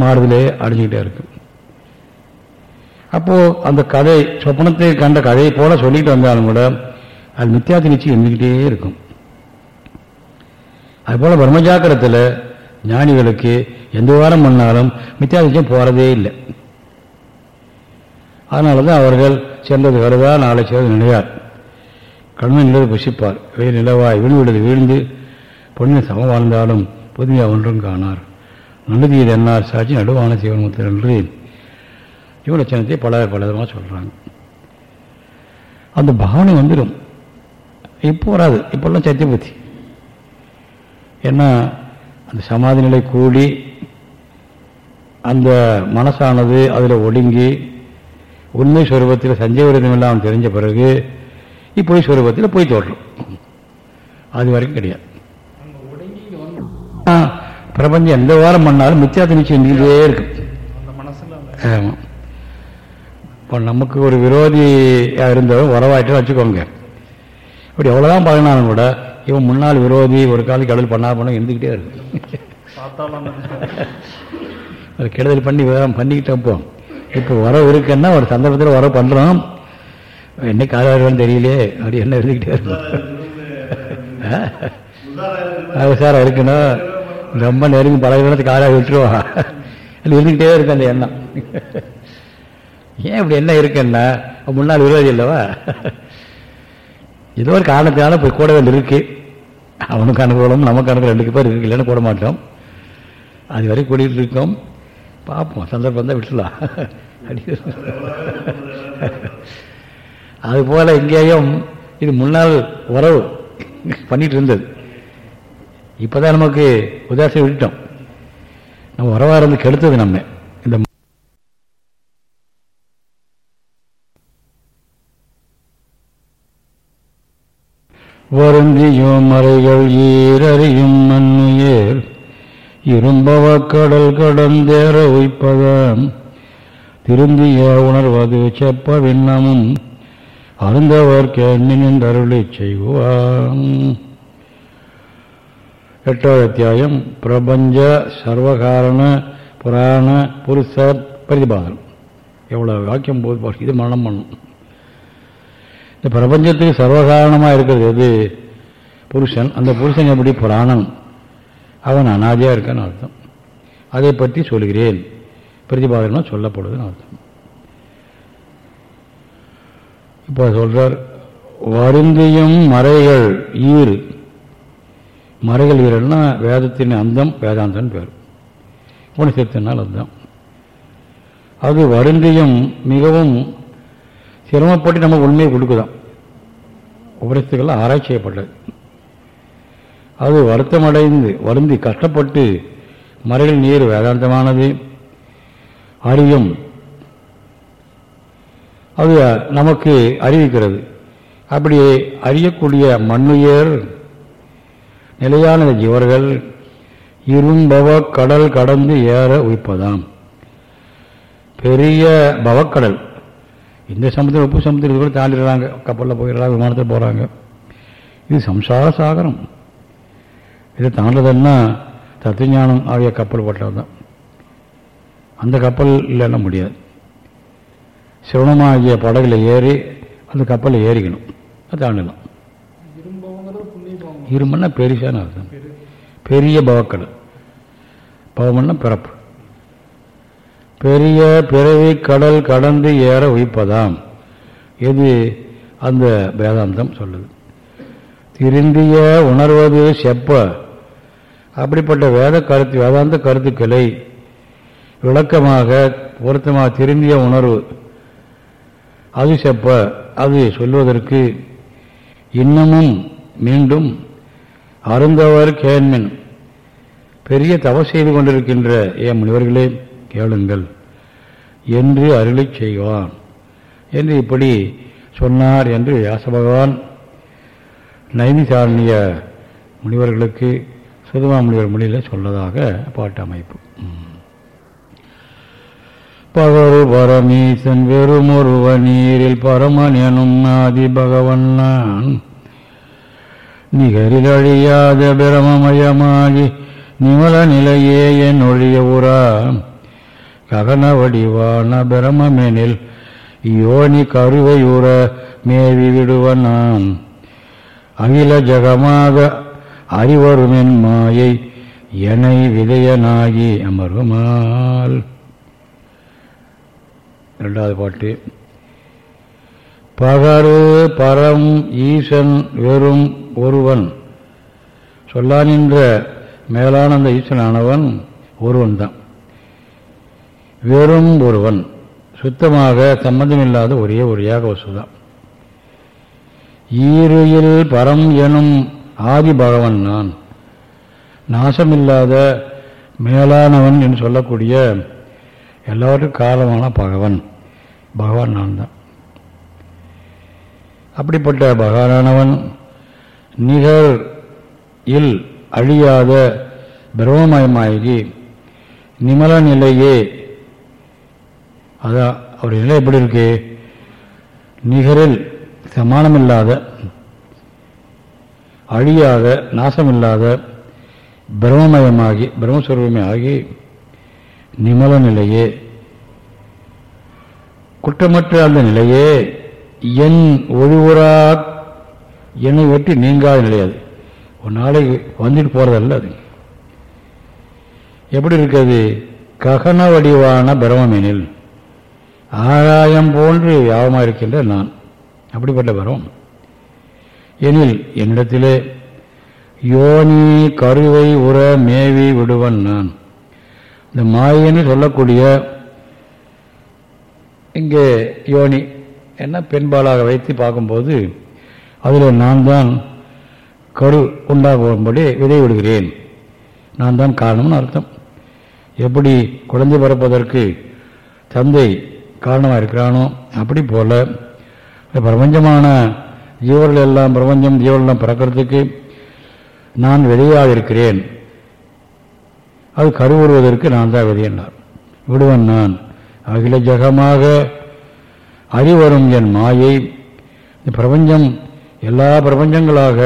மாறுதலே அடைஞ்சிக்கிட்டே இருக்கும். அப்போ அந்த கதை சொப்பனத்தை கண்ட கதையை போல சொல்லிட்டு வந்தாலும் கூட அது மித்தியாத்தி நிச்சயம் இருந்துக்கிட்டே இருக்கும். அதுபோல் பிரம்மஜாக்கிரத்தில் ஞானிகளுக்கு எந்த வாரம் பண்ணாலும் மித்தியா போகிறதே போறதே இல்லை. அதனால தான் அவர்கள் சேர்ந்தது வருதா நாளை சேர்ந்து நினைவார் கண்மை நிலவு புசிப்பார். வெயில் நிலவாய் விழுவிடுது வீழ்ந்து பொண்ணு சமம் வாழ்ந்தாலும் புதுமையாக ஒன்றும் காணார். நல்லது இது என்னார் சாட்சி நடுவான சிவன்முத்தர் என்று ஜீவலட்சணத்தை பல பல விதமாக சொல்கிறாங்க அந்த பாவனை வந்துடும் இப்போ வராது. இப்போல்லாம் சத்திய புத்தி ஏன்னா அந்த சமாதி நிலை கூடி அந்த மனசானது அதில் ஒடுங்கி உண்மை ஸ்வரூபத்தில் சஞ்சயவிரதம் இல்லாமல் தெரிஞ்ச பிறகு இப்போய் சுரூபத்தில் போய் தோற்றும் அது வரைக்கும் கிடையாது. ஆ, பிரபஞ்சம் எந்த வாரம் பண்ணாலும் மித்தியாத்த நிச்சயம் இருந்துகிட்டே இருக்கு. ஆமாம் இப்போ நமக்கு ஒரு விரோதியாக இருந்தவன் உறவாயிட்டு வச்சுக்கோங்க. இப்படி எவ்வளோதான் பழகினாலும் கூட இவன் முன்னாள் விரோதி ஒரு காலம் கடல் பண்ணா பண்ண இருந்துக்கிட்டே இருக்கு. அது கெடுதல் பண்ணி விவரம் பண்ணிக்கிட்டப்போ இப்போ. வர இருக்குன்னா ஒரு சந்தர்ப்பத்தில் வர பண்ணுறோம் என்ன காலம் தெரியலையே. அப்படி என்ன இருந்துக்கிட்டே இருக்கும் சார் இருக்கணும். ரொம்ப நெருங்கி பழகிறத காலாக விட்டுருவா. அது இருந்துக்கிட்டே இருக்கு அந்த எண்ணம். ஏன் இப்படி என்ன இருக்குன்னா முன்னாள் விரோதி இல்லவா ஏதோ ஒரு காரணத்தினால போய் கூட வேண்டிய இருக்கு அவனுக்கு அனுகூலம் நமக்கு அனுகூலம். ரெண்டு பேர் இருக்கு இல்லைன்னு கூட மாட்டோம். அது வரை கூட்டிகிட்டு இருக்கோம். பார்ப்போம். சந்தர்ப்பம் தான் விட்டுலாம் அப்படி அதுபோல் இங்கேயும் இது முன்னாள் உறவு பண்ணிட்டு இருந்தது. இப்போ தான் நமக்கு உதாசம் விட்டுட்டோம். நம்ம உறவாக இருந்து கெடுத்தது நம்ம. வருந்தியோ மறைகள் ஈரறியும் மண்ணுயர் இரும்பவ கடல் கடந்தேற உய்ப்பதாம். திருந்திய உணர்வது செப்ப விண்ணமும் அருந்தவர் கேண்மினின்றருளி செய்வான் எட்டாவது அத்தியாயம். பிரபஞ்ச சர்வகாரண புராண புருஷ பிரதிபாதனம் எவ்வளோ வாக்கியம் போது இது மரணம் பண்ணும். இந்த பிரபஞ்சத்துக்கு சர்வகாரணமாக இருக்கிறது எது? புருஷன். அந்த புருஷன் எப்படி புராணம்? அவன் அனாதியாக இருக்கான்னு அர்த்தம். அதை பற்றி சொல்கிறேன். பிரதிபாதனம் சொல்லப்படுதுன்னு அர்த்தம். இப்போ சொல்றார் வருந்தியும் மறைகள் ஈறு. மறைகள் ஈரல்னா வேதத்தின் அந்தம் வேதாந்தன் பேர். உபனிஷத்தினால் அந்தம் அது வருந்தியும் மிகவும் சிரமப்பட்டு நம்ம உண்மையை கொடுக்குதான். உபரிசத்துக்கெல்லாம் ஆராய்ச்சி செய்யப்பட்டது. அது வருத்தமடைந்து வருந்தி கஷ்டப்பட்டு மறைகள் நீர் வேதாந்தமானது. அறியும். அது நமக்கு அறிவிக்கிறது. அப்படி அறியக்கூடிய மண்ணுயர் நிலையான ஜீவர்கள் இரும்பவ கடல் கடந்து ஏற உயிப்பதாம். பெரிய பவக்கடல். இந்த சமுதிரம் உப்பு சமுத்திரம் இது கூட தாண்டிடுறாங்க கப்பலில் போயிடுறாங்க விமானத்தில் போகிறாங்க இது சம்சார சாகரம் இதை தாண்டதுன்னா தத்துவஞானம் ஆகிய கப்பல் பட்டது தான் அந்த கப்பல் இல்லைன்னா முடியாது. சிரவணமாகிய படகுல ஏறி அந்த கப்பலில் ஏறிக்கணும். அது தாண்டலாம். இருமன்னா பெரிசான அர்த்தம். பெரிய பவக்கடல் பவமன்னா பிறப்பு. பெரிய பிறவி கடல் கடந்து ஏற உயிப்பதாம் இது அந்த வேதாந்தம் சொல்லுது. திருந்திய உணர்வது செப்ப. அப்படிப்பட்ட வேத கருத்து வேதாந்த கருத்துக்களை விளக்கமாக பொருத்தமாக திருந்திய உணர்வு அது செப்ப. அது சொல்வதற்கு இன்னமும் மீண்டும் அருந்தவர் கேன்மின் பெரிய தவ செய்து கொண்டிருக்கின்ற ஏ முனிவர்களே கேளுங்கள் என்று அருளை செய்வான். என்று இப்படி சொன்னார் என்று வியாசபகவான். நைமிசாரணிய முனிவர்களுக்கு சுதமா முனிவர் மொழியில் சொல்லதாக பாட்டு அமைப்பு பகரு பரமீசன் வெறுமொருவ நீரில் பரமன் எனும் ஆதி பகவன் நான் நிகரில் அழியாத பிரமமயமாகி நிமல நிலையே என் ஒழிய உறான் ககன வடிவான பிரமமெனில் யோனி கருவையுற மேவி விடுவன் நான் அகில ஜகமாக அறிவருமென் மாயை எனை விதையனாகி அமர்வமால். இரண்டாவது பாட்டு. பகரு பரம் ஈசன் வெறும் ஒருவன். சொல்லானின்ற மேலான அந்த ஈசனானவன் ஒருவன் தான் வெறும் ஒருவன். சுத்தமாக சம்பந்தமில்லாத ஒரே ஒரேயாக வசுதான். ஈருயில் பரம் எனும் ஆதி பகவன் நான். நாசமில்லாத மேலானவன் என்று சொல்லக்கூடிய எல்லாவற்றுக்கும் காலமான பகவன். பகவான் நான் தான். அப்படிப்பட்ட பகவானவன் நிகர் இல் அழியாத பிரம்மமயமாகி நிமல நிலையே அதான் அவர் நிலை எப்படி இருக்கு? நிகரில் சமானமில்லாத அழியாத நாசமில்லாத பிரம்மமயமாகி பிரம்மஸ்வரூபமே ஆகி நிமல நிலையே குற்றமற்ற அந்த நிலையே என் ஒழிவுறா என்னை வெட்டி நீங்காத நிலையாது ஒரு நாளைக்கு வந்துட்டு போகிறதல்ல அது. எப்படி இருக்கிறது ககன வடிவான பிரமமெனில் ஆகாயம் போன்று யாவமாக இருக்கின்ற நான். அப்படிப்பட்ட வரம் எனில் என்னிடத்திலே யோனி கருவை உற மேவி விடுவன் நான். இந்த மாயன்னு சொல்லக்கூடிய இங்கே யோனி என்ன பெண்பாலாக வைத்து பார்க்கும்போது அதில் நான் தான் கரு உண்டாகும்படி விதை விடுகிறேன். நான் தான் காரணம்னு அர்த்தம். எப்படி குழந்தை பிறப்பதற்கு தந்தை காரணமாக இருக்கிறானோ? அப்படி போல பிரபஞ்சமான ஜீவர்கள் எல்லாம் பிரபஞ்சம் ஜீவர்களெல்லாம் பிறக்கிறதுக்கு நான் விதையாக இருக்கிறேன். அது கருவுறுவதற்கு நான் தான் விதையன்னார் விடுவன் நான். அகில ஜகமாக அறிவரும் என் மாயை. இந்த பிரபஞ்சம் எல்லா பிரபஞ்சங்களாக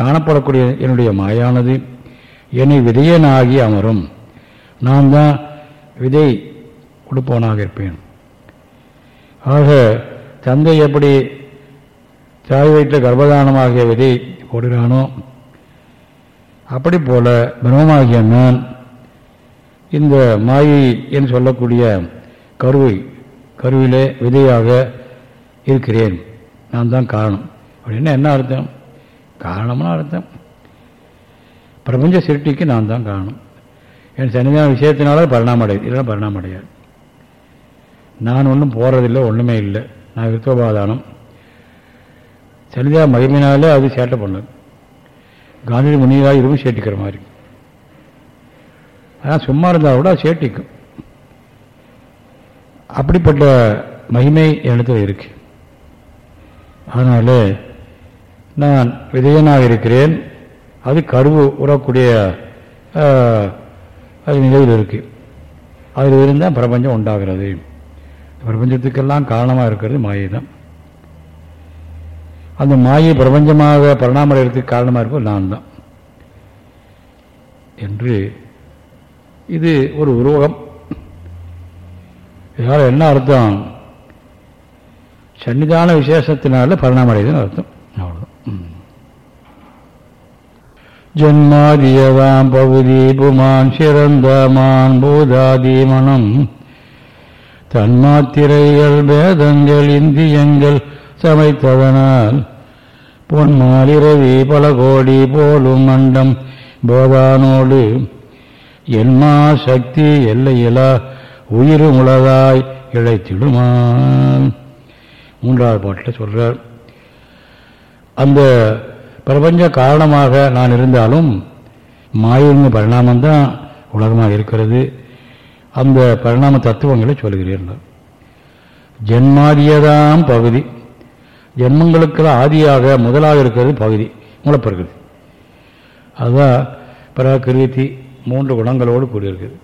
காணப்படக்கூடிய என்னுடைய மாயானது. என்னை விதையனாகி அமரும். நான் தான் விதை கொடுப்பவனாக இருப்பேன். ஆக தந்தை எப்படி தாய் வயிற்றில் கர்ப்பதானமாகிய விதை போடுகிறானோ அப்படி போல பிரம்மமாகிய நான் இந்த மாயை என்று சொல்லக்கூடிய கருவை கருவிலே விதையாக இருக்கிறேன். நான் தான் காரணம். அப்படின்னா என்ன அர்த்தம்? காரணம்னு அர்த்தம். பிரபஞ்ச சிருஷ்டிக்கு நான் தான் காரணம். என் சன்னிதான விஷயத்தினால பரிணாமம் இதெல்லாம் இல்லைன்னா நான் ஒன்றும் போகிறதில்லை ஒன்றுமே இல்லை. நான் விருத்தோபாதானம் சனிதா மகிமையினாலே அது சேட்டை பண்ணது. காந்தி முனிவராக இதுவும் சேட்டிக்கிற மாதிரி. ஆனால் சும்மா இருந்தால் கூட அது சேட்டிக்கும். அப்படிப்பட்ட மகிமை இடத்துல இருக்கு. அதனால நான் விதையனாக இருக்கிறேன். அது கருவு உறக்கூடிய அது நிலையில் இருக்குது அதில் இருந்தால் பிரபஞ்சம் உண்டாகிறது. பிரபஞ்சத்துக்கெல்லாம் காரணமாக இருக்கிறது மாயை தான் அந்த மாயை பிரபஞ்சமாக பரிணாமடைகிறதுக்கு காரணமாக இருப்பது நான் தான் என்று இது ஒரு உருவகம். இதனால் என்ன அர்த்தம்? சன்னிதான விசேஷத்தினால பரிணாமடைதுன்னு அர்த்தம். அவ்வளோதான் ஜென்மாதியதாம் பகுதி புமான் சிறந்த மான் பூதாதி மனம். தன்மாத்திரைகள் வேதங்கள் இந்தியங்கள் சமைத்ததனால் பொன்மாலிரவி பல கோடி போலும் மண்டம் போதானோடு என்மா சக்தி எல்லையிலா உயிர் உலகாய் இழைத்திடுமான் மூன்றாவது பாட்டில் சொல்றார் அந்த பிரபஞ்ச காரணமாக நான் இருந்தாலும் மாயின்னு பரிணாமம்தான் உலகமாக இருக்கிறது. அந்த பரிணாம தத்துவங்களை சொல்கிறீர்கள். ஜென்மாதியதாம் பகுதி. ஜென்மங்களுக்கு ஆதியாக முதலாக இருக்கிறது பகுதி மூலப்பிரகிருதி அதுதான் பிரகிருதி மூன்று குணங்களோடு கூடியிருக்குது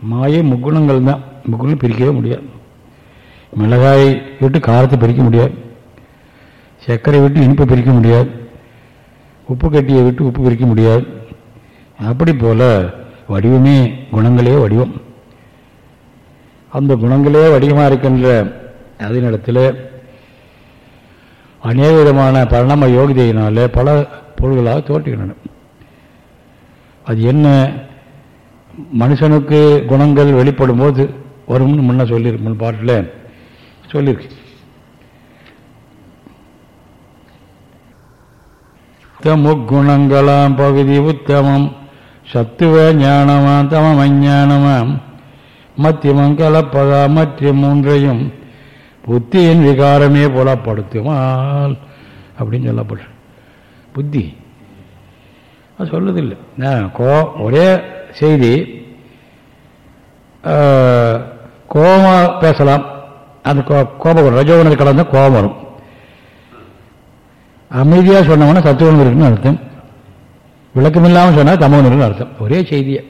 மாயை முக்குணங்கள் தான். முக்குணம் பிரிக்கவே முடியாது. மிளகாய் விட்டு காரத்தை பிரிக்க முடியாது. சர்க்கரை விட்டு இனிப்பு பிரிக்க முடியாது. உப்பு கட்டியை விட்டு உப்பு பிரிக்க முடியாது. அப்படி போல வடிவமே குணங்களே வடிவம். அந்த குணங்களே வடிவமாக இருக்கின்ற அதனிடத்தில் அநேக விதமான பரிணாம யோகிதையினால பல பொருள்களாக தோற்றுகின்றன. அது என்ன? மனுஷனுக்கு குணங்கள் வெளிப்படும் போது வரும்னு முன்ன சொல்லியிருக்கு முன் பாட்டில் சொல்லியிருக்கு. முக்குணங்களாம் பகுதி உத்தமம். சத்துவ ஞானமாம் தமம் அஞ்ஞானமாம் மத்தியமம் கலப்பதா மற்ற மூன்றையும். புத்தியின் விகாரமே புலப்படுத்துமால் அப்படின்னு சொல்லப்படுற புத்தி. அது சொல்லுதில்லை. நான் கோ ஒரே செய்தி. கோபம் பேசலாம். அந்த கோபம் ரஜோகுணத்தை கலந்த கோபம் வரும். அமைதியாக சொன்னோம்னா சத்துவகுணம் இருக்குன்னு அர்த்தம். விளக்கமில்லாமல் சொன்னால் தமகுணம் இருக்குன்னு அர்த்தம். ஒரே செய்தியை.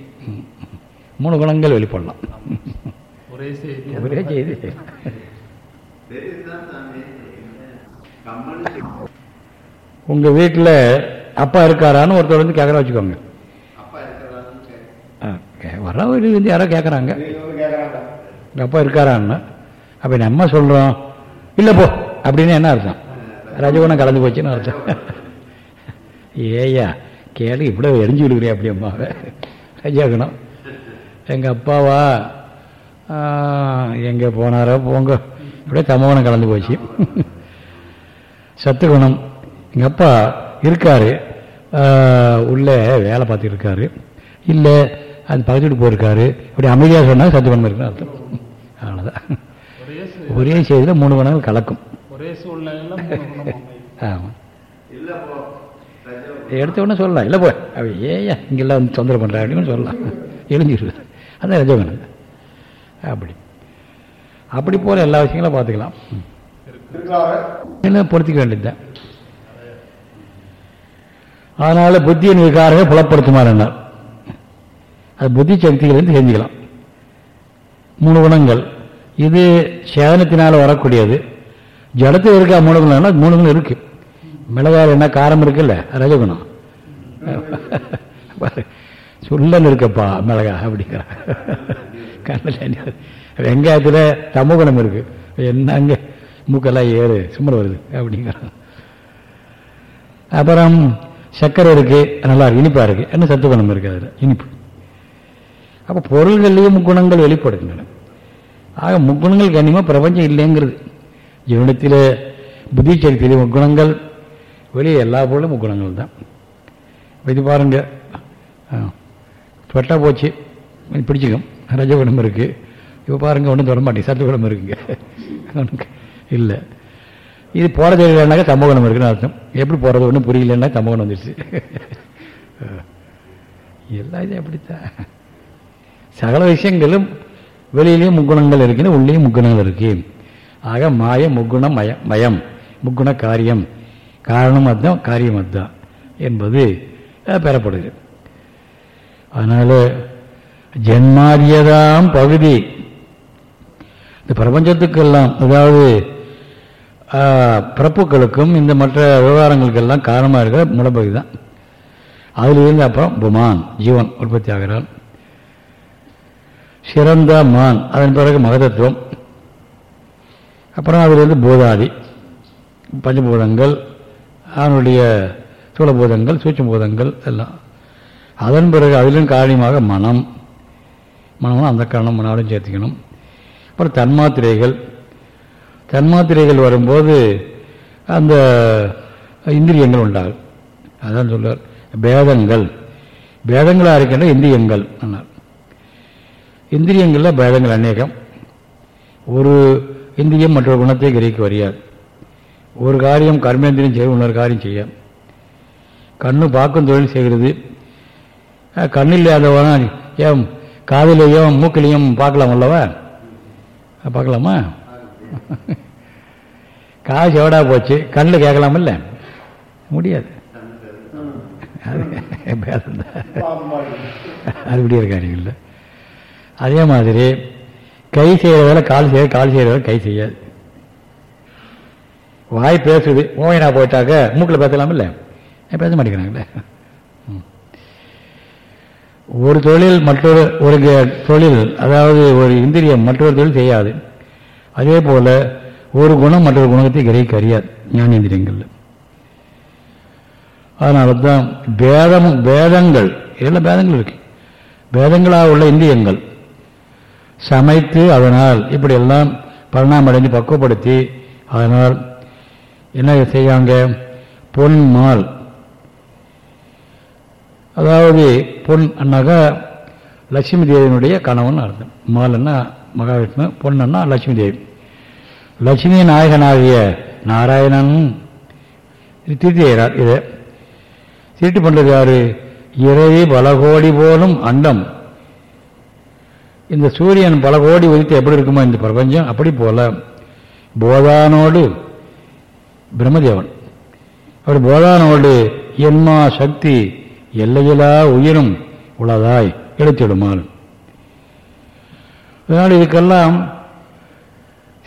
மூணு குணங்கள் வெளிப்படலாம். ஒரே செய்தி. ஒரே செய்தி. வீட்டில் அப்பா இருக்காரான்னு ஒருத்தர் வந்து கேட்குற வச்சுக்கோங்க. வரவர்கள் வந்து யாரோ கேட்குறாங்க உங்கள் அப்பா இருக்காரான்னு அப்போ நம்ம சொல்கிறோம் இல்லை போ அப்படின்னு என்ன அர்த்தம்? ரஜகுணம் கலந்து போச்சுன்னு அர்த்தம். ஏயா கேளு இவ்வளோ எரிஞ்சு விடுக்கிறேன் அப்படி அம்மாவை? ரஜகுணம். எங்கள் அப்பாவா எங்கே போனாரோ போங்க. இப்படியே தமோகுணம் கலந்து போச்சு. சத்துகுணம் எங்கள் அப்பா இருக்காரு உள்ளே வேலை பார்த்துட்டு இருக்காரு. இல்லை அது பக்கத்து வீட்டு போயிருக்காரு. இப்படி அமைதியாக சொன்னால் சத்துகுணம் இருக்குன்னு அர்த்தம். அவ்வளோதான் ஒரே செய்தியில் மூணு குணங்கள் கலக்கும். ஒரே சூழ்நிலையில. ஆமாம் எடுத்த உடனே சொல்லலாம். இல்லை போய் அவ ஏயா இங்கெல்லாம் வந்து தொந்தரவு பண்ணுறா அப்படின்னு சொல்லலாம். எழுந்திருக்கு அதான் ரஜகுணம் அப்படி. அப்படி போல எல்லா விஷயங்களும் பார்த்துக்கலாம். பொருத்திக்க வேண்டியதுதான். அதனால புத்தியின் விகாரமே புலப்படுத்துமாறு என்னார். அது புத்தி சக்திகளிலிருந்து தெரிஞ்சுக்கலாம். மூணு குணங்கள். இது சேதனத்தினால் வரக்கூடியது. ஜடத்தில் இருக்கா மூணு குணம்னா மூணு குணம் இருக்கு. மிளகாயில் என்ன காரம் இருக்குல்ல? ரஜகுணம். சுள்ளன் இருக்கப்பா மிளகா அப்படிங்கிற கண்ணில் வெங்காயத்தில் தமகுணம் இருக்கு. என்னங்க? மூக்கெல்லாம் ஏறு சுமர் வருது அப்படிங்கிறான் அப்புறம் சர்க்கரை இருக்கு நல்லா இருக்கு இனிப்பா இருக்கு. என்ன சத்துகுணம் இருக்கு அதில்? இனிப்பு. அப்போ பொருள்கள்லேயும் முக்குணங்கள் வெளிப்படுகின்றன. ஆக முக்குணங்கள் கண்ணியமாக பிரபஞ்சம் இல்லைங்கிறது. ஜீவனத்தில் புத்தி சக்தியிலே முக்குணங்கள் வெளியே எல்லா பொருளும் முக்குணங்கள் தான் இது பாருங்க. தொட்டா போச்சு. பிடிச்சிக்கும். ரஜகுணம் இருக்குது இப்போ பாருங்க ஒன்றும் தொட மாட்டேங்க சத்துகுணம் இருக்குங்க. இல்லை. இது போகிறது தெரியலனாக்கா தமகுணம் இருக்குன்னு அர்த்தம். எப்படி போகிறது ஒன்றும் புரியலன்னா தமகுணம் வந்துடுச்சு எல்லாம் இது அப்படித்தான். சகல விஷயங்களும் வெளியிலையும் முக்குணங்கள் இருக்குன்னு உள்ளேயும் முக்குணங்கள் இருக்கு. ஆக மாய முக்குணம் மயம் மயம். முக்குண காரியம். காரணம் அதுதான் காரியம் அதுதான். என்பது பெறப்படுகிறது. பெறப்படுது அதனால் ஜென்மாதியதாம் பகுதி. இந்த பிரபஞ்சத்துக்கெல்லாம் அதாவது ஆஹ், பிறப்புகளுக்கும் இந்த மற்ற விவகாரங்களுக்கெல்லாம் காரணமாக இருக்கிற முடம்பகுதி தான். அதிலிருந்து அப்புறம் புமான் ஜீவன் உற்பத்தி ஆகிறான் சிறந்த மான் அதன் பிறகு மகதத்துவம். அப்புறம் அதிலிருந்து பூதாதி பஞ்சபூதங்கள் அவனுடைய சூழபூதங்கள் சூட்சபூதங்கள் எல்லாம். அதன் பிறகு அதிலும் காரணமாக மனம். மனம்னா அந்த காரணம் மனாலும் சேர்த்துக்கணும். அப்புறம் தன்மாத்திரைகள். தன்மாத்திரைகள் வரும்போது அந்த இந்திரியங்கள் உண்டாகும். அதான் சொல்வார் பேதங்கள். பேதங்களாக இருக்கின்ற இந்திரியங்கள் என்னார் இந்திரியங்களில் பேதங்கள் அநேகம். ஒரு இந்திரியம் மற்றொரு குணத்தை கிரகிக்க வரையாது. ஒரு காரியம் கர்மேந்திரியம் செய்ய இன்னொரு காரியம் செய்ய. கண்ணு பார்க்கும் தொழில் செய்கிறது. அஹ், கண்ணில் ஏன் காதிலையும் மூக்கிலையும் பார்க்கலாம் அல்லவா? பார்க்கலாமா? காது செவடா போச்சு? கண்ணில் கேட்கலாமில்ல? முடியாது. அது பேதம் அது இப்படி இருக்காரு இல்லை? அதே மாதிரி கை செய்கிற வேலை கால் செய்ய கால் செய்கிற வேலை கை செய்யாது. வாய் பேசுது ஓயினா போயிட்டாக்க மூக்கில் பேசலாம் இல்லை பேச மாட்டேங்கிறாங்களே? ஒரு தொழில் மற்றொரு ஒரு தொழில் அதாவது ஒரு இந்திரியம் மற்றொரு தொழில் செய்யாது. அதே போல் ஒரு குணம் மற்றொரு குணத்தை கிரகிக்க அறியாது. ஞானேந்திரியங்கள்ல அதனால தான் பேதம் பேதங்கள் இதெல்லாம் பேதங்கள் இருக்கு. பேதங்களாக உள்ள இந்திரியங்கள் சமைத்து அதனால் இப்படியெல்லாம் பரிணாமடைந்து பக்குவப்படுத்தி அதனால் என்ன செய்யாங்க பொன் மால் அதாவது பொன் அண்ணாக்கா லட்சுமி தேவியினுடைய கணவன் அர்த்தம் மாலன்னா மகாவிஷ்ணு பொண்ணன்னா லட்சுமி தேவி. லட்சுமி நாயகனாகிய நாராயணன். இது செய்கிறார் இது. திருட்டு பண்ணுறது யாரு? இறை பலகோடி போலும் அண்டம். இந்த சூரியன் பல கோடி உதித்து எப்படி இருக்குமோ இந்த பிரபஞ்சம் அப்படி போல. போதானோடு பிரம்மதேவன். அவர் போதானோடு என்மா சக்தி எல்லையிலா உயிரும் உள்ளதாய் எடுத்திடுமாள் அதனால் இதுக்கெல்லாம்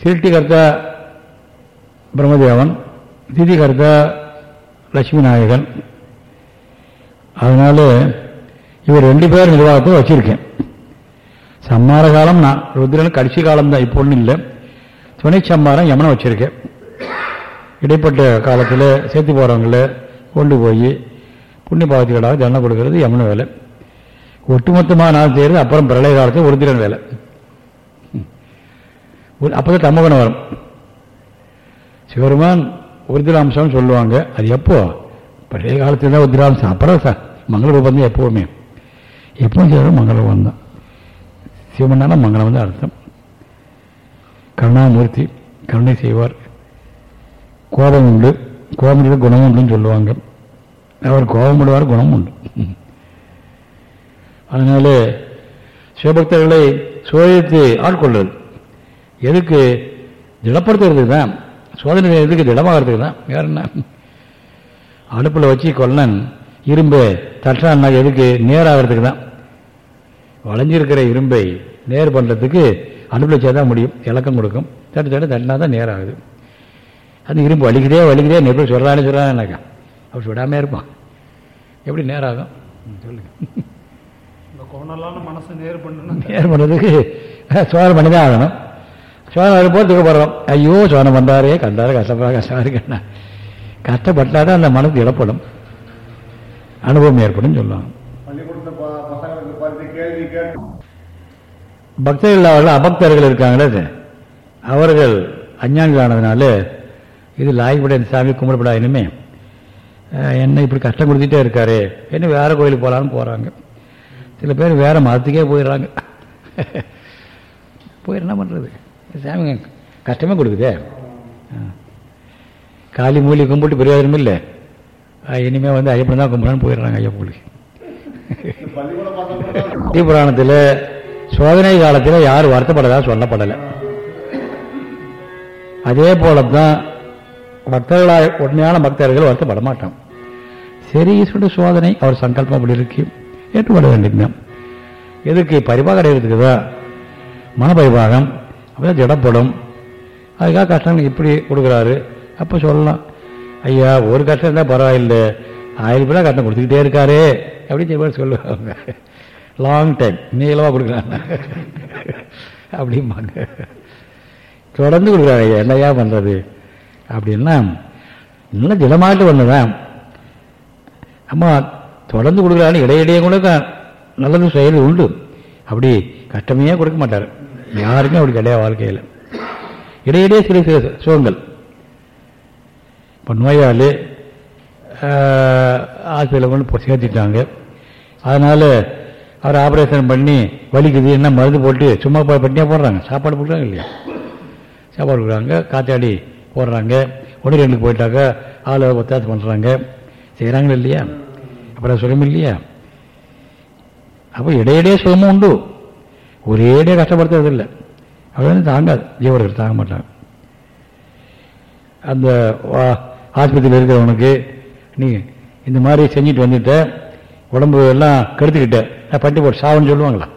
சிருஷ்டிகர்த்தா பிரம்மதேவன் திதிகர்த்தா லட்சுமி நாயகன். அதனால இவர் ரெண்டு பேர் நிர்வாகத்தை வச்சிருக்கேன். சம்மார காலம் நான் ருத்ரன் கடைசி காலம் தான் இப்போ ஒன்றும் இல்லை. துணை சம்மாரம் எமனை வச்சிருக்கேன். இடைப்பட்ட காலத்தில் சேர்த்து போகிறவங்கள கொண்டு போய் புண்ணிய பாவத்துக்களாக தண்டனை கொடுக்கறது யமுன வேலை. ஒட்டுமொத்தமாக நான் செய்கிறது அப்புறம் பிரளய காலத்தில் உருத்திரன் வேலை. அப்போ தான் தமகுணம் வரும். சிவருமான் உருத்திராம்சம்னு சொல்லுவாங்க. அது எப்போ? பழைய காலத்தில் தான் உருத்திராம்சம் அப்புறம் சார் மங்கள ரூபம் தான் எப்போவுமே. எப்பவும் சிவரும் மங்கள ரூபம் தான். சிவமன்னால மங்களம் தான் அர்த்தம். கருணாமூர்த்தி கருணை செய்வார். கோபம் உண்டு. கோபம் குணம் உண்டுன்னு சொல்லுவாங்க. அவர் கோபம் விடுவார் குணம் உண்டு அதனால சிவபக்தர்களை சோதித்து ஆட்கொள்வது எதுக்கு திடப்படுத்துறதுக்கு தான் சோதனை எதுக்கு திடமாகிறதுக்கு தான் வேற என்ன? அடுப்பில் வச்சு கொல்லன் இரும்பை தட்டான்னா எதுக்கு நேராகிறதுக்கு தான். வளைஞ்சிருக்கிற இரும்பை நேர் பண்ணுறதுக்கு அடுப்பில் வச்சா தான் முடியும் இலக்கம் கொடுக்கும். தட்டு தட்டு தட்டினா தான் நேராகுது. அந்த இரும்பு வலிக்குதே வலிக்குதே எப்படி சொல்கிறானே சொல்கிறானேக்கா அப்படி விடாமே இருப்பான். எப்படி நேராகும்? ம், சொல்லுங்க. இந்த கோணலான மனசை நேர் பண்ணுறதுக்கு சோதனை பண்ணி தான் ஆகணும். சோதனை வரும்போது துக்கப்படுறோம். ஐயோ சோதனை பண்ணுறாரே கண்டாரு கஷ்டப்படுறா கஷ்டமாக இருக்குண்ணா கஷ்டப்பட்டால் தான் அந்த மனசு இடப்படும் அனுபவம் ஏற்படும் சொல்லுவாங்க. பக்தர்கள் அவர்கள் அபக்தர்கள் இருக்காங்களே. அவர்கள் அஞ்ஞானிகள் ஆனதுனால இது லாய்ப்பட இந்த சாமி கும்பிடப்படா இனிமே. அஹ், என்ன இப்படி கஷ்டம் கொடுத்துட்டே இருக்காரு? என்ன வேற கோயிலுக்கு போகலான்னு போகிறாங்க சில பேர் வேற மதத்துக்கே போயிடுறாங்க. போய் என்ன பண்ணுறது சாமி கஷ்டமே கொடுக்குதே. காளி மூலி கும்பிட்டு பிரயோஜனம் இல்லை. இனிமேல் வந்து ஐயப்பன் தான் கும்பிடான்னு போயிடுறாங்க ஐயப்பனுக்கு பள்ளிக்கூட புராணத்தில் சோதனை காலத்தில் யாரும் வருத்தப்படதா சொல்லப்படலை. அதே போல தான் பக்தர்களாக உண்மையான பக்தர்கள் வருத்தப்பட மாட்டான் சரி ஈஸ்வருடைய சோதனை அவர் சங்கல்பம் அப்படி இருக்கு. ஏற்றுக்கொள்ள வேண்டியதுதான் எதுக்கு பரிபாகம் அடைகிறதுக்கு தான் மனபரிபாகம். அப்போ திடப்படும். அதுக்காக கஷ்டங்கள் இப்படி கொடுக்குறாரு. அப்போ சொல்லலாம். ஐயா ஒரு கஷ்டம் இருந்தால் பரவாயில்லை. ஆயிரம் பேராக கஷ்டம் கொடுத்துக்கிட்டே இருக்காரு. அப்படின்னு சொல்லி சொல்லுவாங்க. லாங் டைம் நீளமாக கொடுக்குறாங்க. அப்படிம்பாங்க. தொடர்ந்து கொடுக்குறாங்க. ஐயா என்னையா பண்ணுறது அப்படின்னா இன்னும் திடமாட்டு ஒன்றுதான் அம்மா தொடர்ந்து கொடுக்குறாங்க இடையிடையே கூட நல்லது செயல் உண்டு. அப்படி கஷ்டமே கொடுக்க மாட்டார். யாருக்கும் அப்படி கிடையாது வாழ்க்கையில். இடையிடையே சில சில சுகங்கள். இப்போ நோயாளி ஹாஸ்பிட்டலில் கொண்டு போய் சேர்த்துட்டாங்க. அதனால் அவர் ஆப்ரேஷன் பண்ணி வலிக்குது என்ன மருந்து போட்டு சும்மா பட்டினியாக போடுறாங்க. சாப்பாடு போடுறாங்க இல்லையா? சாப்பாடு கொடுக்குறாங்க காத்தாடி போடுறாங்க. ஒன்று ரெண்டுக்கு போயிட்டாக்கா ஆளை ஒத்தாசம் பண்ணுறாங்க செய்கிறாங்களா இல்லையா? அப்புறம் சுகம் இல்லையா அப்போ இடையிடையே சுகமும் உண்டு. ஒரேடியே கஷ்டப்படுத்துறது இல்லை அது வந்து தாங்காது. ஜீவர்கள் தாங்க மாட்டாங்க. அந்த ஆஸ்பத்திரியில் இருக்கிறவனுக்கு நீ இந்த மாதிரி செஞ்சுட்டு வந்துட்ட உடம்பு எல்லாம் கெடுத்துக்கிட்ட. நான் பட்டி போட்டு சாவன்னு சொல்லுவாங்களா?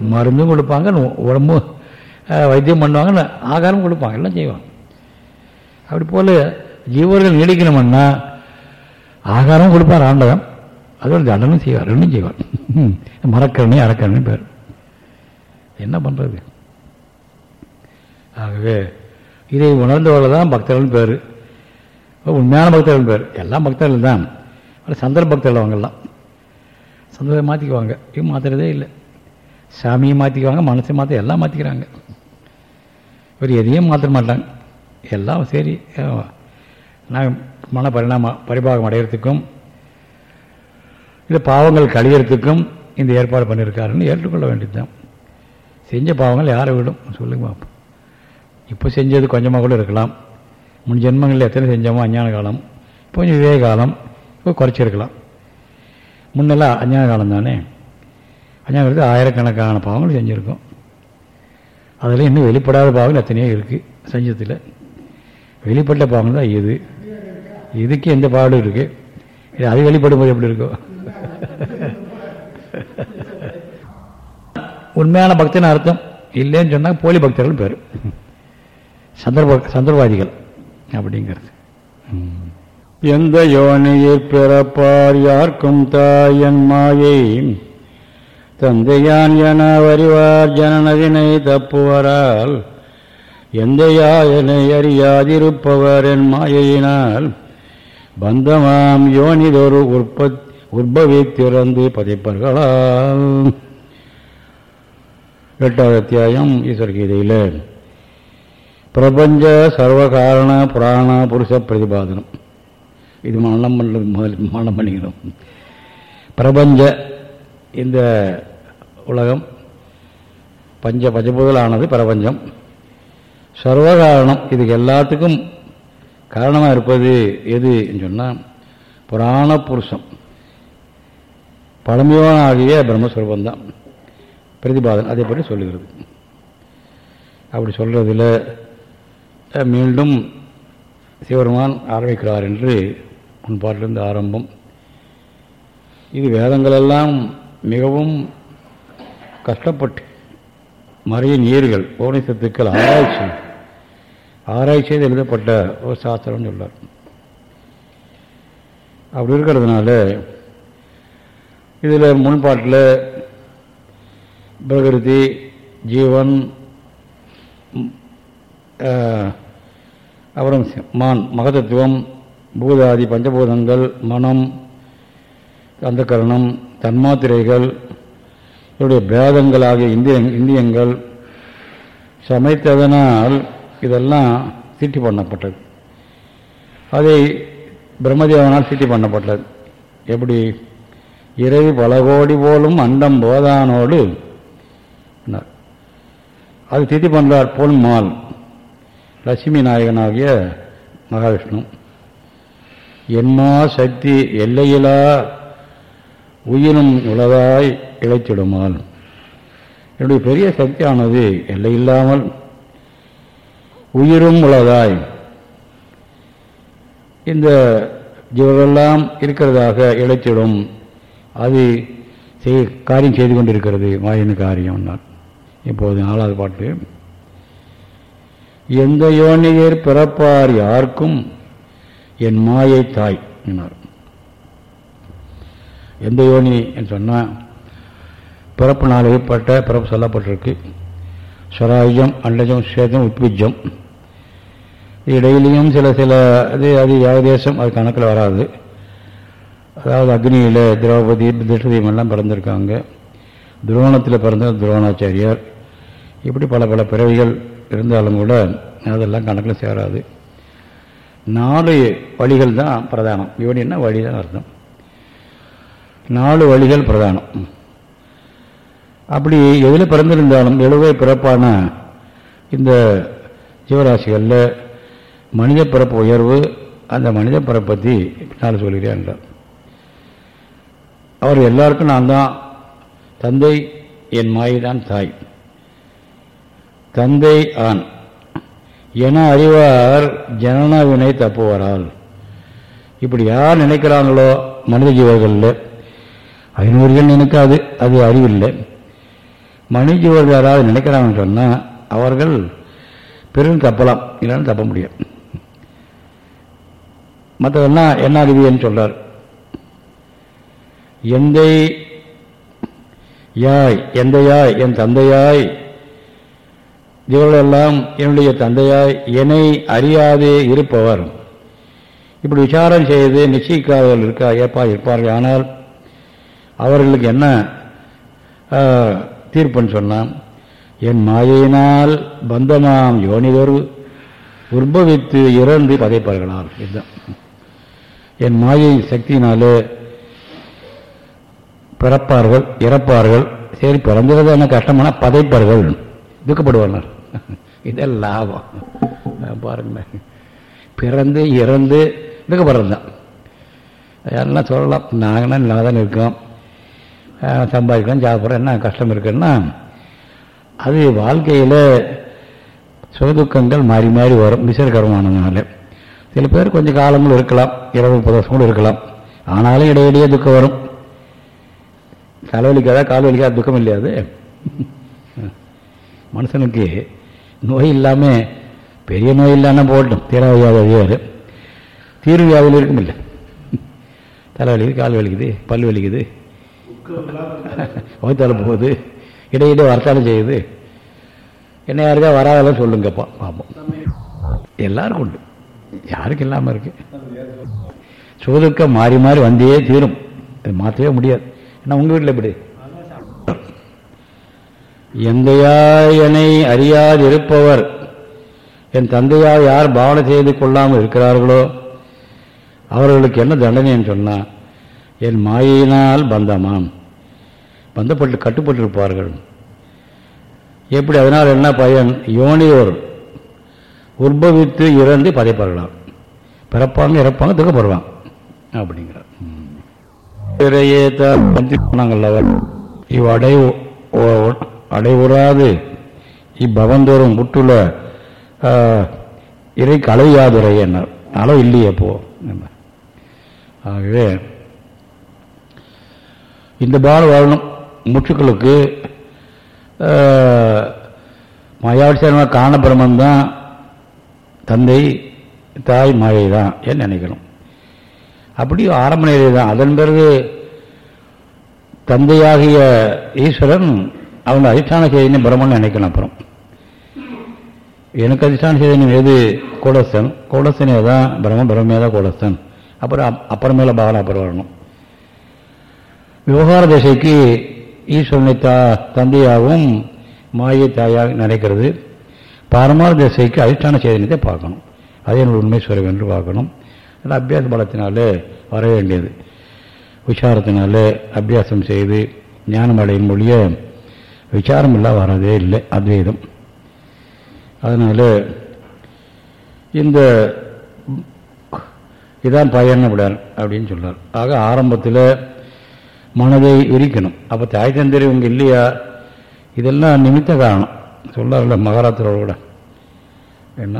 மருந்தும் கொடுப்பாங்க நோ- உடம்பு அஹ், வைத்தியம் பண்ணுவாங்க ஆகாரம் கொடுப்பாங்க. எல்லாம் செய்வாங்க. அப்படி போல் ஜீவர்கள் நீடிக்கணும்னா ஆகாரம் கொடுப்பார் ஆண்டவன். அதோட தண்டனும் செய்வார் ரெண்டும் செய்வார். மரக்கரணி அறக்கரணி பேர். என்ன பண்ணுறது ஆகவே இதை உணர்ந்தவர்கள் தான் பக்தர்கள் பேர். உண்மையான பக்தர்கள் பேர். எல்லாம் பக்தர்கள் தான். சந்திர பக்தர்கள் அவங்கெல்லாம் சந்திரத்தை மாற்றிக்குவாங்க இவங்க மாற்றுறதே இல்லை. சாமியை மாற்றிக்குவாங்க மனசை மாற்ற எல்லாம் மாற்றிக்கிறாங்க இவர் எதையும் மாற்ற மாட்டாங்க. எல்லாம் சரி. நான் மன பரிணாம பரிபாகம் அடையிறதுக்கும் இந்த பாவங்கள் கழியறதுக்கும் இந்த ஏற்பாடு பண்ணியிருக்காருன்னு ஏற்றுக்கொள்ள வேண்டியதுதான். செஞ்ச பாவங்கள் யாரை விடும்? சொல்லுங்க பாப்போம். இப்போ செஞ்சது கொஞ்சமாக கூட இருக்கலாம். முன் ஜென்மங்களில் எத்தனை செஞ்சோமோ அஞ்ஞான காலம் இப்போ கொஞ்சம் விவேக காலம் இப்போ குறைச்சிருக்கலாம். முன்னெல்லாம் அஞ்ஞான காலம் தானே? அஞ்ஞான காலத்தில் ஆயிரக்கணக்கான பாவங்கள் செஞ்சுருக்கோம். அதில் இன்னும் வெளிப்படாத பாவங்கள் எத்தனையோ இருக்குது செஞ்சத்தில் வெளிப்பட்ட பாவங்கள் தான் இது. இதுக்கு எந்த பாடும் இருக்குது அது வெளிப்படும் போது எப்படி இருக்கும் உண்மையான பக்தன் அர்த்தம்? இல்லைன்னு சொன்னால் போலி பக்தர்கள் பேர். சந்தர்ப சந்தர்வாதிகள் அப்படிங்கிறது. எந்த யோனையை பிறப்பார் யார்க்கும் தாயன் மாயை? தந்தையான் என வருவார் ஜனனவினை தப்புவரால் எந்த யாயனை அறியாதிருப்பவர் என் மாயையினால்? பந்தமாம் யோனிதொரு உற்பத் உற்பவித்திறந்து பதைப்பார்களாம். எட்டாவது அத்தியாயம் ஈஸ்வர கீதையில். பிரபஞ்ச சர்வகாரண புராண புருஷ பிரதிபாதனம். இது மனம் பண்ண முதல் மனம் பண்ணிக்கணும். பிரபஞ்ச இந்த உலகம் பஞ்ச பஞ்சபூதலானது பிரபஞ்சம். சர்வகாரணம் இதுக்கு எல்லாத்துக்கும் காரணமாக இருப்பது எது சொன்னால் புராண புருஷம். பழமையான ஆகிய பிரம்மஸ்வரூபந்தான் பிரதிபாதன் அதை பற்றி சொல்லுகிறது. அப்படி சொல்கிறதுல மீண்டும் சிவருமான் ஆரம்பிக்கிறார் என்று முன்பாட்டிலிருந்து ஆரம்பம். இது வேதங்களெல்லாம் மிகவும் கஷ்டப்பட்டு மறைய நீர்கள் உபனிஷத்துக்கள் ஆராய்ச்சி ஆராய்ச்சியில் எழுதப்பட்ட ஒரு சாஸ்திரம்னு சொல்லார் அப்படி இருக்கிறதுனால இதில் முன்பாட்டில் பிரகிருதி ஜீவன் அப்புறம் மான் மகதத்துவம் பூதாதி பஞ்சபூதங்கள் மனம் அந்தகரணம் தன்மாத்திரைகள் இதனுடைய பேதங்கள் ஆகிய இந்திய இந்தியங்கள் சமைத்ததனால் இதெல்லாம் சிட்டி பண்ணப்பட்டது. அதை பிரம்மதேவனால் சிட்டி பண்ணப்பட்டது. எப்படி? இறைவி பல கோடி போலும் அண்டம் போதானோடு அது திதி பண்றார் போல் மால் லட்சுமி நாயகனாகிய மகாவிஷ்ணு. என்மா சக்தி எல்லையிலா உயிரும் உலகாய் இழைத்திடுமால். என்னுடைய பெரிய சக்தியானது எல்லையில்லாமல் உயிரும் உள்ளதாய் இந்த ஜீவர்களெல்லாம் இருக்கிறதாக இழைத்திடும் அது செய் காரியம் செய்து கொண்டிருக்கிறது மாயின் காரியம் இப்போது நாலாவது பாட்டு. எந்த யோனியர் பிறப்பார் யாருக்கும் என் மாயை தாய் என்னார் எந்த யோனி என்று சொன்னால் பிறப்பு நாள் ஏற்பட்ட பிறப்பு சொல்லப்பட்டிருக்கு. ஸ்வராஜ்யம் அண்டஜம் சேதம் உத்விஜம். இடையிலையும் சில சில அது அது ஏகதேசம் அது கணக்கில் வராது. அதாவது அக்னியில் திரௌபதி திருஷ்டதீம் எல்லாம் பிறந்திருக்காங்க. துரோணத்தில் பிறந்த துரோணாச்சாரியார். இப்படி பல பல பிறவிகள் இருந்தாலும் கூட அதெல்லாம் கணக்கில் சேராது. நாலு வழிகள் தான் பிரதானம். யோனின்னா வழி தான் அர்த்தம்? நாலு வழிகள் பிரதானம். அப்படி எதில் பிறந்திருந்தாலும் எழுவை பிறப்பான இந்த ஜீவராசிகளில் மனித பிறப்பு உயர்வு அந்த மனித பிறப்பை பற்றி நான் சொல்கிறேன் அவர் எல்லாருக்கும் நான் தான். தந்தை என் மாயை தான் தாய். தந்தை ஆண். என அறிவார் ஜனனாவினை தப்புவாரால். இப்படி யார் நினைக்கிறாங்களோ மனித ஜீவர்களில் ஐநூறுகள் நினைக்காது அது அறிவில்லை. மணிஜீவர்கள் யாராவது நினைக்கிறாங்கன்னு சொன்னால் அவர்கள் பெரும் தப்பலாம். இல்லைன்னு தப்ப முடியும் மற்றதெல்லாம் என்ன அறிவியன்னு சொல்றார். எந்தை யாய் எந்த யாய் என் தந்தையாய் இவர்களெல்லாம் என்னுடைய தந்தையாய் என்னை அறியாதே இருப்பவர். இப்படி விசாரம் செய்து நிச்சயிக்காதவர்கள் இருக்கா? ஏப்பா இருப்பார்கள். ஆனால் அவர்களுக்கு என்ன தீர்ப்பன் தீர்ப்புன்னு சொன்னான். என் மாயையினால் பந்தமாம் யோனிதொரு உற்பவித்து இறந்து பதைப்பார்களால் இதுதான். என் மாயை சக்தியினாலே பிறப்பார்கள் இறப்பார்கள் சரி பிறந்தது என்ன கஷ்டமான பதைப்பார்கள். துக்கப்படுவார்கள். இதெல்லாம் லாபம். பாருங்களேன் பிறந்து இறந்து துக்கப்படுறது தான் அதெல்லாம் சொல்லலாம். நாங்களாம் நல்லா தானே இருக்கோம். சம்பாதிக்கலாம் சாப்பிட்றேன் சாப்பிட்றோம் என்ன கஷ்டம் இருக்குன்னா அது வாழ்க்கையில் சுகதுக்கங்கள் மாறி மாறி வரும் விசர்கரமானதுனால சில பேர் கொஞ்சம் காலங்கள் இருக்கலாம் இருபது முப்பது வருஷம் கூட இருக்கலாம் ஆனாலும் இடையிடையே துக்கம் வரும். தலைவலிக்காதா கால் வலிக்காத துக்கம் இல்லையா அது மனுஷனுக்கு நோய் இல்லாமல் பெரிய நோய் இல்லைன்னா போட்டும் தீரா வியாதி அதிகாரு இருக்கும் இல்லை தலைவலிக்குது கால் வலிக்குது பல் வலிக்குது. வயிற்றால போகுது. இடையிடையே வரத்தாலும் செய்யுது. என்ன யாருக்கா வராதெல்லாம் சொல்லுங்கப்பா. பார்ப்போம் எல்லாருக்கும் உண்டு. யாருக்கு இல்லாமல் இருக்கு? சுகதுக்கம் மாறி மாறி வந்தே தீரும். அது மாற்றவே முடியாது. ஏன்னா உங்கள் வீட்டில் எப்படி? எந்தையாயனை அறியாதிருப்பவர் என் தந்தையார் யார் பாவனை செய்து கொள்ளாமல் இருக்கிறார்களோ அவர்களுக்கு என்ன தண்டனைன்னு சொன்னா என் மாயினால் பந்தமாம். பந்தப்பட்டு கட்டுப்பட்டிருப்பார்கள். எப்படி? அதனால் என்ன பயன்? யோனியோர் உற்பவித்து இறந்து பதைப்பார்களாம். பிறப்பாங்க இறப்பாங்க துக்கப்படுவான் அப்படிங்கிறார். அவர். இவ் அடை அடைவுறாது. இப்பவந்தோறும் முற்றுள்ள இறைக்கு இறை என்ன அளவு இல்லையே போ. ஆகவே இந்த பால் வாழணும் முற்றுக்களுக்கு மாயாவிசாரமாக காண பிரம்மந்தான் தந்தை தாய் மாயை தான் என்று நினைக்கணும். அப்படி ஆரம்ப நிலை தான். அதன் பிறகு தந்தையாகிய ஈஸ்வரன் அவங்க அதிஷ்டான செய்தினை பிரம்மன் நினைக்கணும் அப்புறம். எனக்கு அதிஷ்டான செய்தினம் எது? கோடஸ்தன். கோடஸ்தனே தான் பிரம்ம பிரம்மே தான் கோடஸ்தன். அப்புறம் அப்புறமேல பாகன அப்புறம் வரணும். விவகார திசைக்கு ஈஸ்வரனை தா தந்தையாகவும் மாயை தாயாக நினைக்கிறது. பாரமார திசைக்கு அதிஷ்டான சேதனத்தை பார்க்கணும். அதே உண்மை சுரம் என்று பார்க்கணும். அது அபியாச பலத்தினாலே வர வேண்டியது. விசாரத்தினாலே அபியாசம் செய்து ஞானம் அடையும் மொழிய விசாரம் எல்லாம் வரதே இல்லை அத்வைதம். அதனால் இந்த இதான் பயன் அப்படின்னு சொல்கிறார் ஆக ஆரம்பத்தில் மனதை விரிக்கணும். அப்போ தாய் தந்திரி இவங்க இல்லையா? இதெல்லாம் நிமித்த காரணம். சொல்லார்ல மகாராத்திரோட கூட என்ன?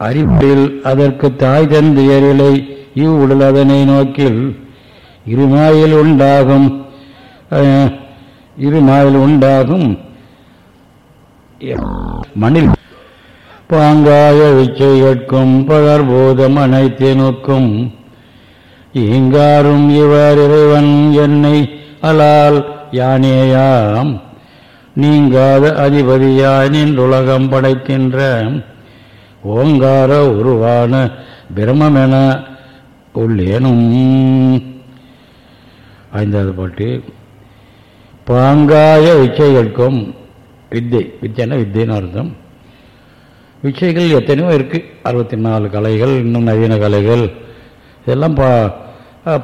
அறிவில் அதற்கு தாய் தந்தையரிலை இவ் உடல் அதனை நோக்கில் இருமாயில் உண்டாகும். அஹ், இருமாயில் உண்டாகும். மண்ணில் பாங்காய விச்சைகட்கும் பகர்போதம் அனைத்தினுக்கும் ஈங்காரும் இவர் இறைவன் என்னை அலால் யானேயாம். நீங்காத அதிபதியாய் நின்றுலகம் படைக்கின்ற ஓங்கார உருவான பிரமமென உள்ளேனும். ஐந்தாவது பாட்டு. பாங்காய இச்சைகளுக்கும் வித்தை. வித்தைன்னா வித்தைன்னு அர்த்தம். விச்சைகள் எத்தனையோ இருக்கு. அறுபத்தி நாலு கலைகள் இன்னும் நவீன கலைகள். இதெல்லாம் பா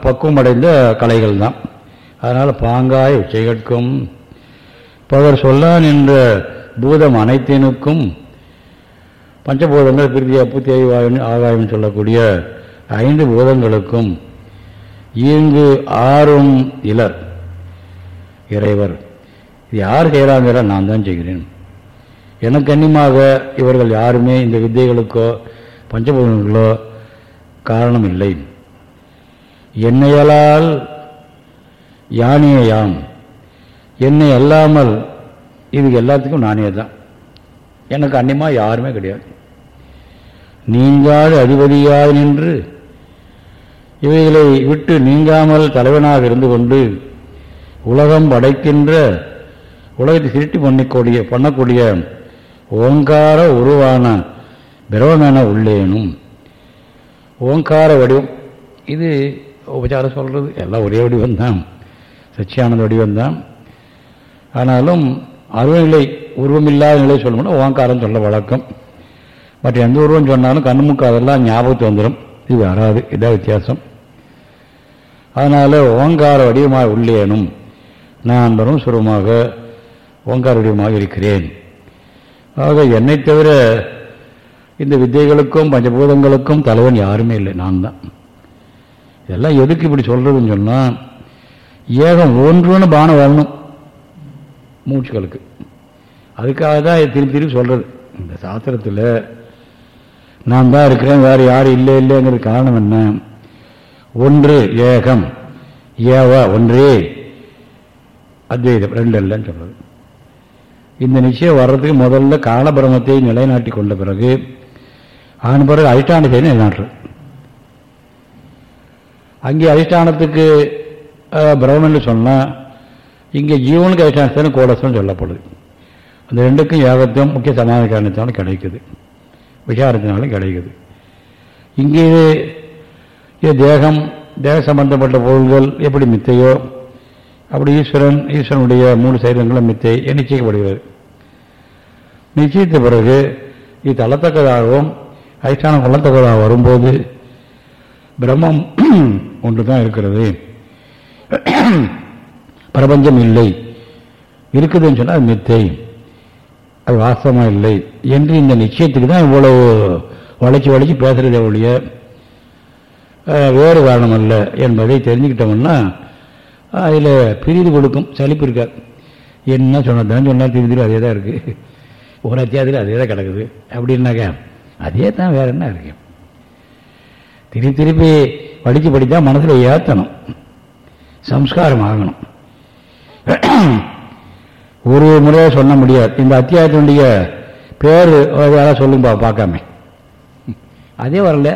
பக்குவம் அடைந்த கலைகள் தான். அதனால் பாங்காய் விச்சைகட்கும் பகர் சொல்லான் என்ற பூதம் அனைத்தினுக்கும் பஞ்சபூதங்கள் பிரிதி அப்பு தேய்வாயும் ஆகாயம் சொல்லக்கூடிய ஐந்து பூதங்களுக்கும் இங்கு ஆறும் இலர் இறைவர். இது யார் செய்கிறாங்கிற நான் தான் செய்கிறேன். எனக்கு அந்நியமாக இவர்கள் யாருமே இந்த வித்தைகளுக்கோ பஞ்சபூதங்களுக்கோ காரணம் இல்லை. என்னையலால் யானேயாம் என்னை அல்லாமல் இது எல்லாத்துக்கும் நானே தான். எனக்கு அன்னியமாக யாருமே கிடையாது. நீங்காது அதிபதியாய் நின்று இவைகளை விட்டு நீங்காமல் தலைவனாக இருந்து கொண்டு உலகம் படைக்கின்ற உலகத்தை திருட்டி பண்ணிக்கூடிய பண்ணக்கூடிய ஓங்கார உருவான பிரவமென உள்ளேனும். ஓங்கார வடிவம். இது உபச்சாரம் சொல்கிறது எல்லாம் ஒரே வடிவம் தான் சச்சியானந்த வடிவம் தான் ஆனாலும் அருவநிலை உருவமில்லாத நிலை சொல்லணும்னா ஓங்காரம் சொல்ல வழக்கம். மற்ற எந்த உருவம் சொன்னாலும் கண்ணுமுக்கு அதெல்லாம் ஞாபகத்து வந்துடும் இது வராது. இதான் வித்தியாசம். அதனால் ஓங்கார வடிவமாக உள்ளேனும் நான் வரும் சுரமாக ஓங்கார வடிவமாக இருக்கிறேன். ஆக என்னை தவிர இந்த வித்தைகளுக்கும் பஞ்சபூதங்களுக்கும் தலைவன் யாருமே இல்லை. நான் தான். இதெல்லாம் எதுக்கு இப்படி சொல்கிறதுன்னு சொன்னால் ஏகம் ஒன்றுன்னு பானம் வரணும் மூச்சுகளுக்கு. அதுக்காக தான் திருப்பி திருப்பி சொல்கிறது இந்த சாஸ்திரத்தில் நான் தான் இருக்கிறேன் வேறு யாரும் இல்லை இல்லைங்கிறது காரணம் என்ன? ஒன்று ஏகம் ஏவ ஒன்றே. அத்வைதம் ரெண்டு இல்லைன்னு சொல்கிறது இந்த நிச்சயம் வர்றதுக்கு முதல்ல காலபிரமத்தை நிலைநாட்டி கொண்ட பிறகு அதன் பிறகு அதிஷ்டானத்தை நிலைநாட்டுறது. அங்கே அதிஷ்டானத்துக்கு பிரம்மன் சொன்னால் இங்கே ஜீவனுக்கு அதிஷ்டானத்தை கோடசம் சொல்லப்படுது. அந்த ரெண்டுக்கும் ஏகத்துவம் முக்கிய சமாதான காரணத்தினாலும் கிடைக்குது. விசாரத்தினாலும் கிடைக்குது. இங்கே இது தேகம் தேக சம்பந்தப்பட்ட பொருள்கள் எப்படி மித்தையோ அப்படி ஈஸ்வரன் ஈஸ்வரனுடைய மூணு சைரங்களும் மித்தை நிச்சயிக்கப்படுகிறது. நிச்சயித்த பிறகு இது தள்ளத்தக்கதாகவும் அதிஷ்டானம் கொள்ளத்தக்கதாக வரும்போது பிரம்மம் ஒன்று தான் இருக்கிறது. பிரபஞ்சம் இல்லை. இருக்குதுன்னு சொன்னால் அது மித்தை. அது வாஸ்தவமாக இல்லை. என்று இந்த நிச்சயத்துக்கு தான் இவ்வளவு வளைச்சி வளைச்சி பேசுகிறதே ஒழிய வேறு காரணம் அல்ல என்பதை தெரிஞ்சுக்கிட்டோம்னா அதில் பிரிது கொடுக்கும் சலிப்பு இருக்காது. என்ன சொன்னதான் சொன்னால் திருந்திரும் அதே தான் இருக்குது ஒரு அத்தியாயத்தில் அதே தான் கிடக்குது. அப்படின்னாக்கா அதே தான் வேறு என்ன இருக்கு? திருப்பி திருப்பி படித்து படித்தா மனசில் ஏற்றணும் சம்ஸ்காரம் ஆகணும் ஒரு முறையாக சொல்ல முடியாது இந்த அத்தியாயத்தினுடைய பேர் யாராவது சொல்லுங்க பார்க்காம அதே வரல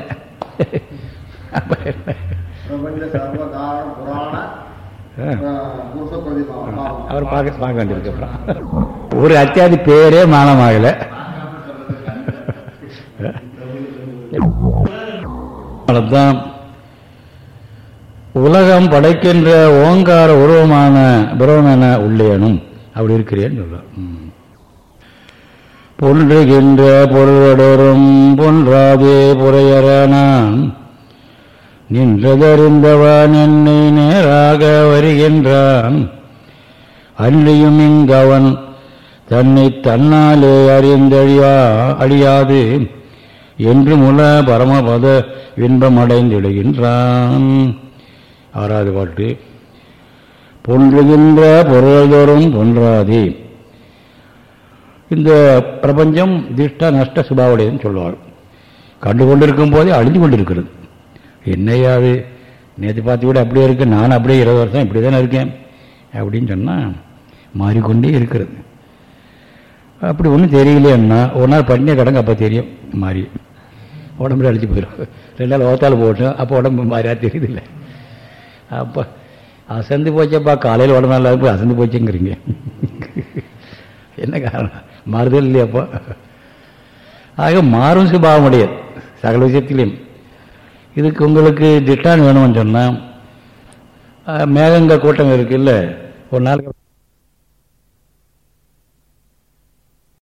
அவர் பார்க்க பார்க்க வேண்டியிருக்கு அப்புறம் ஒரு அத்தியாதி பேரே மானமாகல அதுதான் உலகம் படைக்கின்ற ஓங்கார உருவமான பிரவமென உள்ளேனும். அப்படி இருக்கிறேன்னு சொல்றார். பொன்றுகின்ற பொருளோடும் பொன்றாதே புறையற நான். நின்றதறிந்தவன் என்னை நேராக வருகின்றான். அன்றியும் இங்கவன் தன்னை தன்னாலே அறிந்தழியா அழியாது. என்று முல பரமபத இன்பமடைந்திடுகின்றான். ஆறாவது பாட்டு. பொன்றுகின்ற பொருள்தோறும் பொன்றாதே. இந்த பிரபஞ்சம் திஷ்ட நஷ்ட சுபாவுடையதுன்னு சொல்லுவார் கண்டு கொண்டிருக்கும் போதே அழிஞ்சு கொண்டிருக்கிறது என்னையாது நேற்று பார்த்து கூட அப்படியே இருக்கு நான் அப்படியே இருபது வருஷம் இப்படி தானே இருக்கேன் அப்படின்னு சொன்னால் மாறிக்கொண்டே இருக்கிறது. அப்படி ஒன்றும் தெரியலையன்னா ஒரு நாள் பண்ணிய கடங்க அப்போ தெரியும் மாறி. உடம்புல அழிஞ்சு போயிடும் ரெண்டு நாள் ஓத்தால் போட்டோம். அப்போ உடம்பு மாறியா தெரியுது இல்லை அப்போ அசந்து போச்சப்பா காலையில் உடம்பு நல்லா போய் அசந்து போச்சுங்கிறீங்க. என்ன காரணம்? மாறுதல் இல்லையாப்போ ஆக மாறும் சுபாவம் உடையது. சகல விஷயத்திலையும். இதுக்கு உங்களுக்கு திட்டான் வேணும்னு சொன்னால் மேகங்க கூட்டம் இருக்குல்ல? ஒரு நாளைக்கு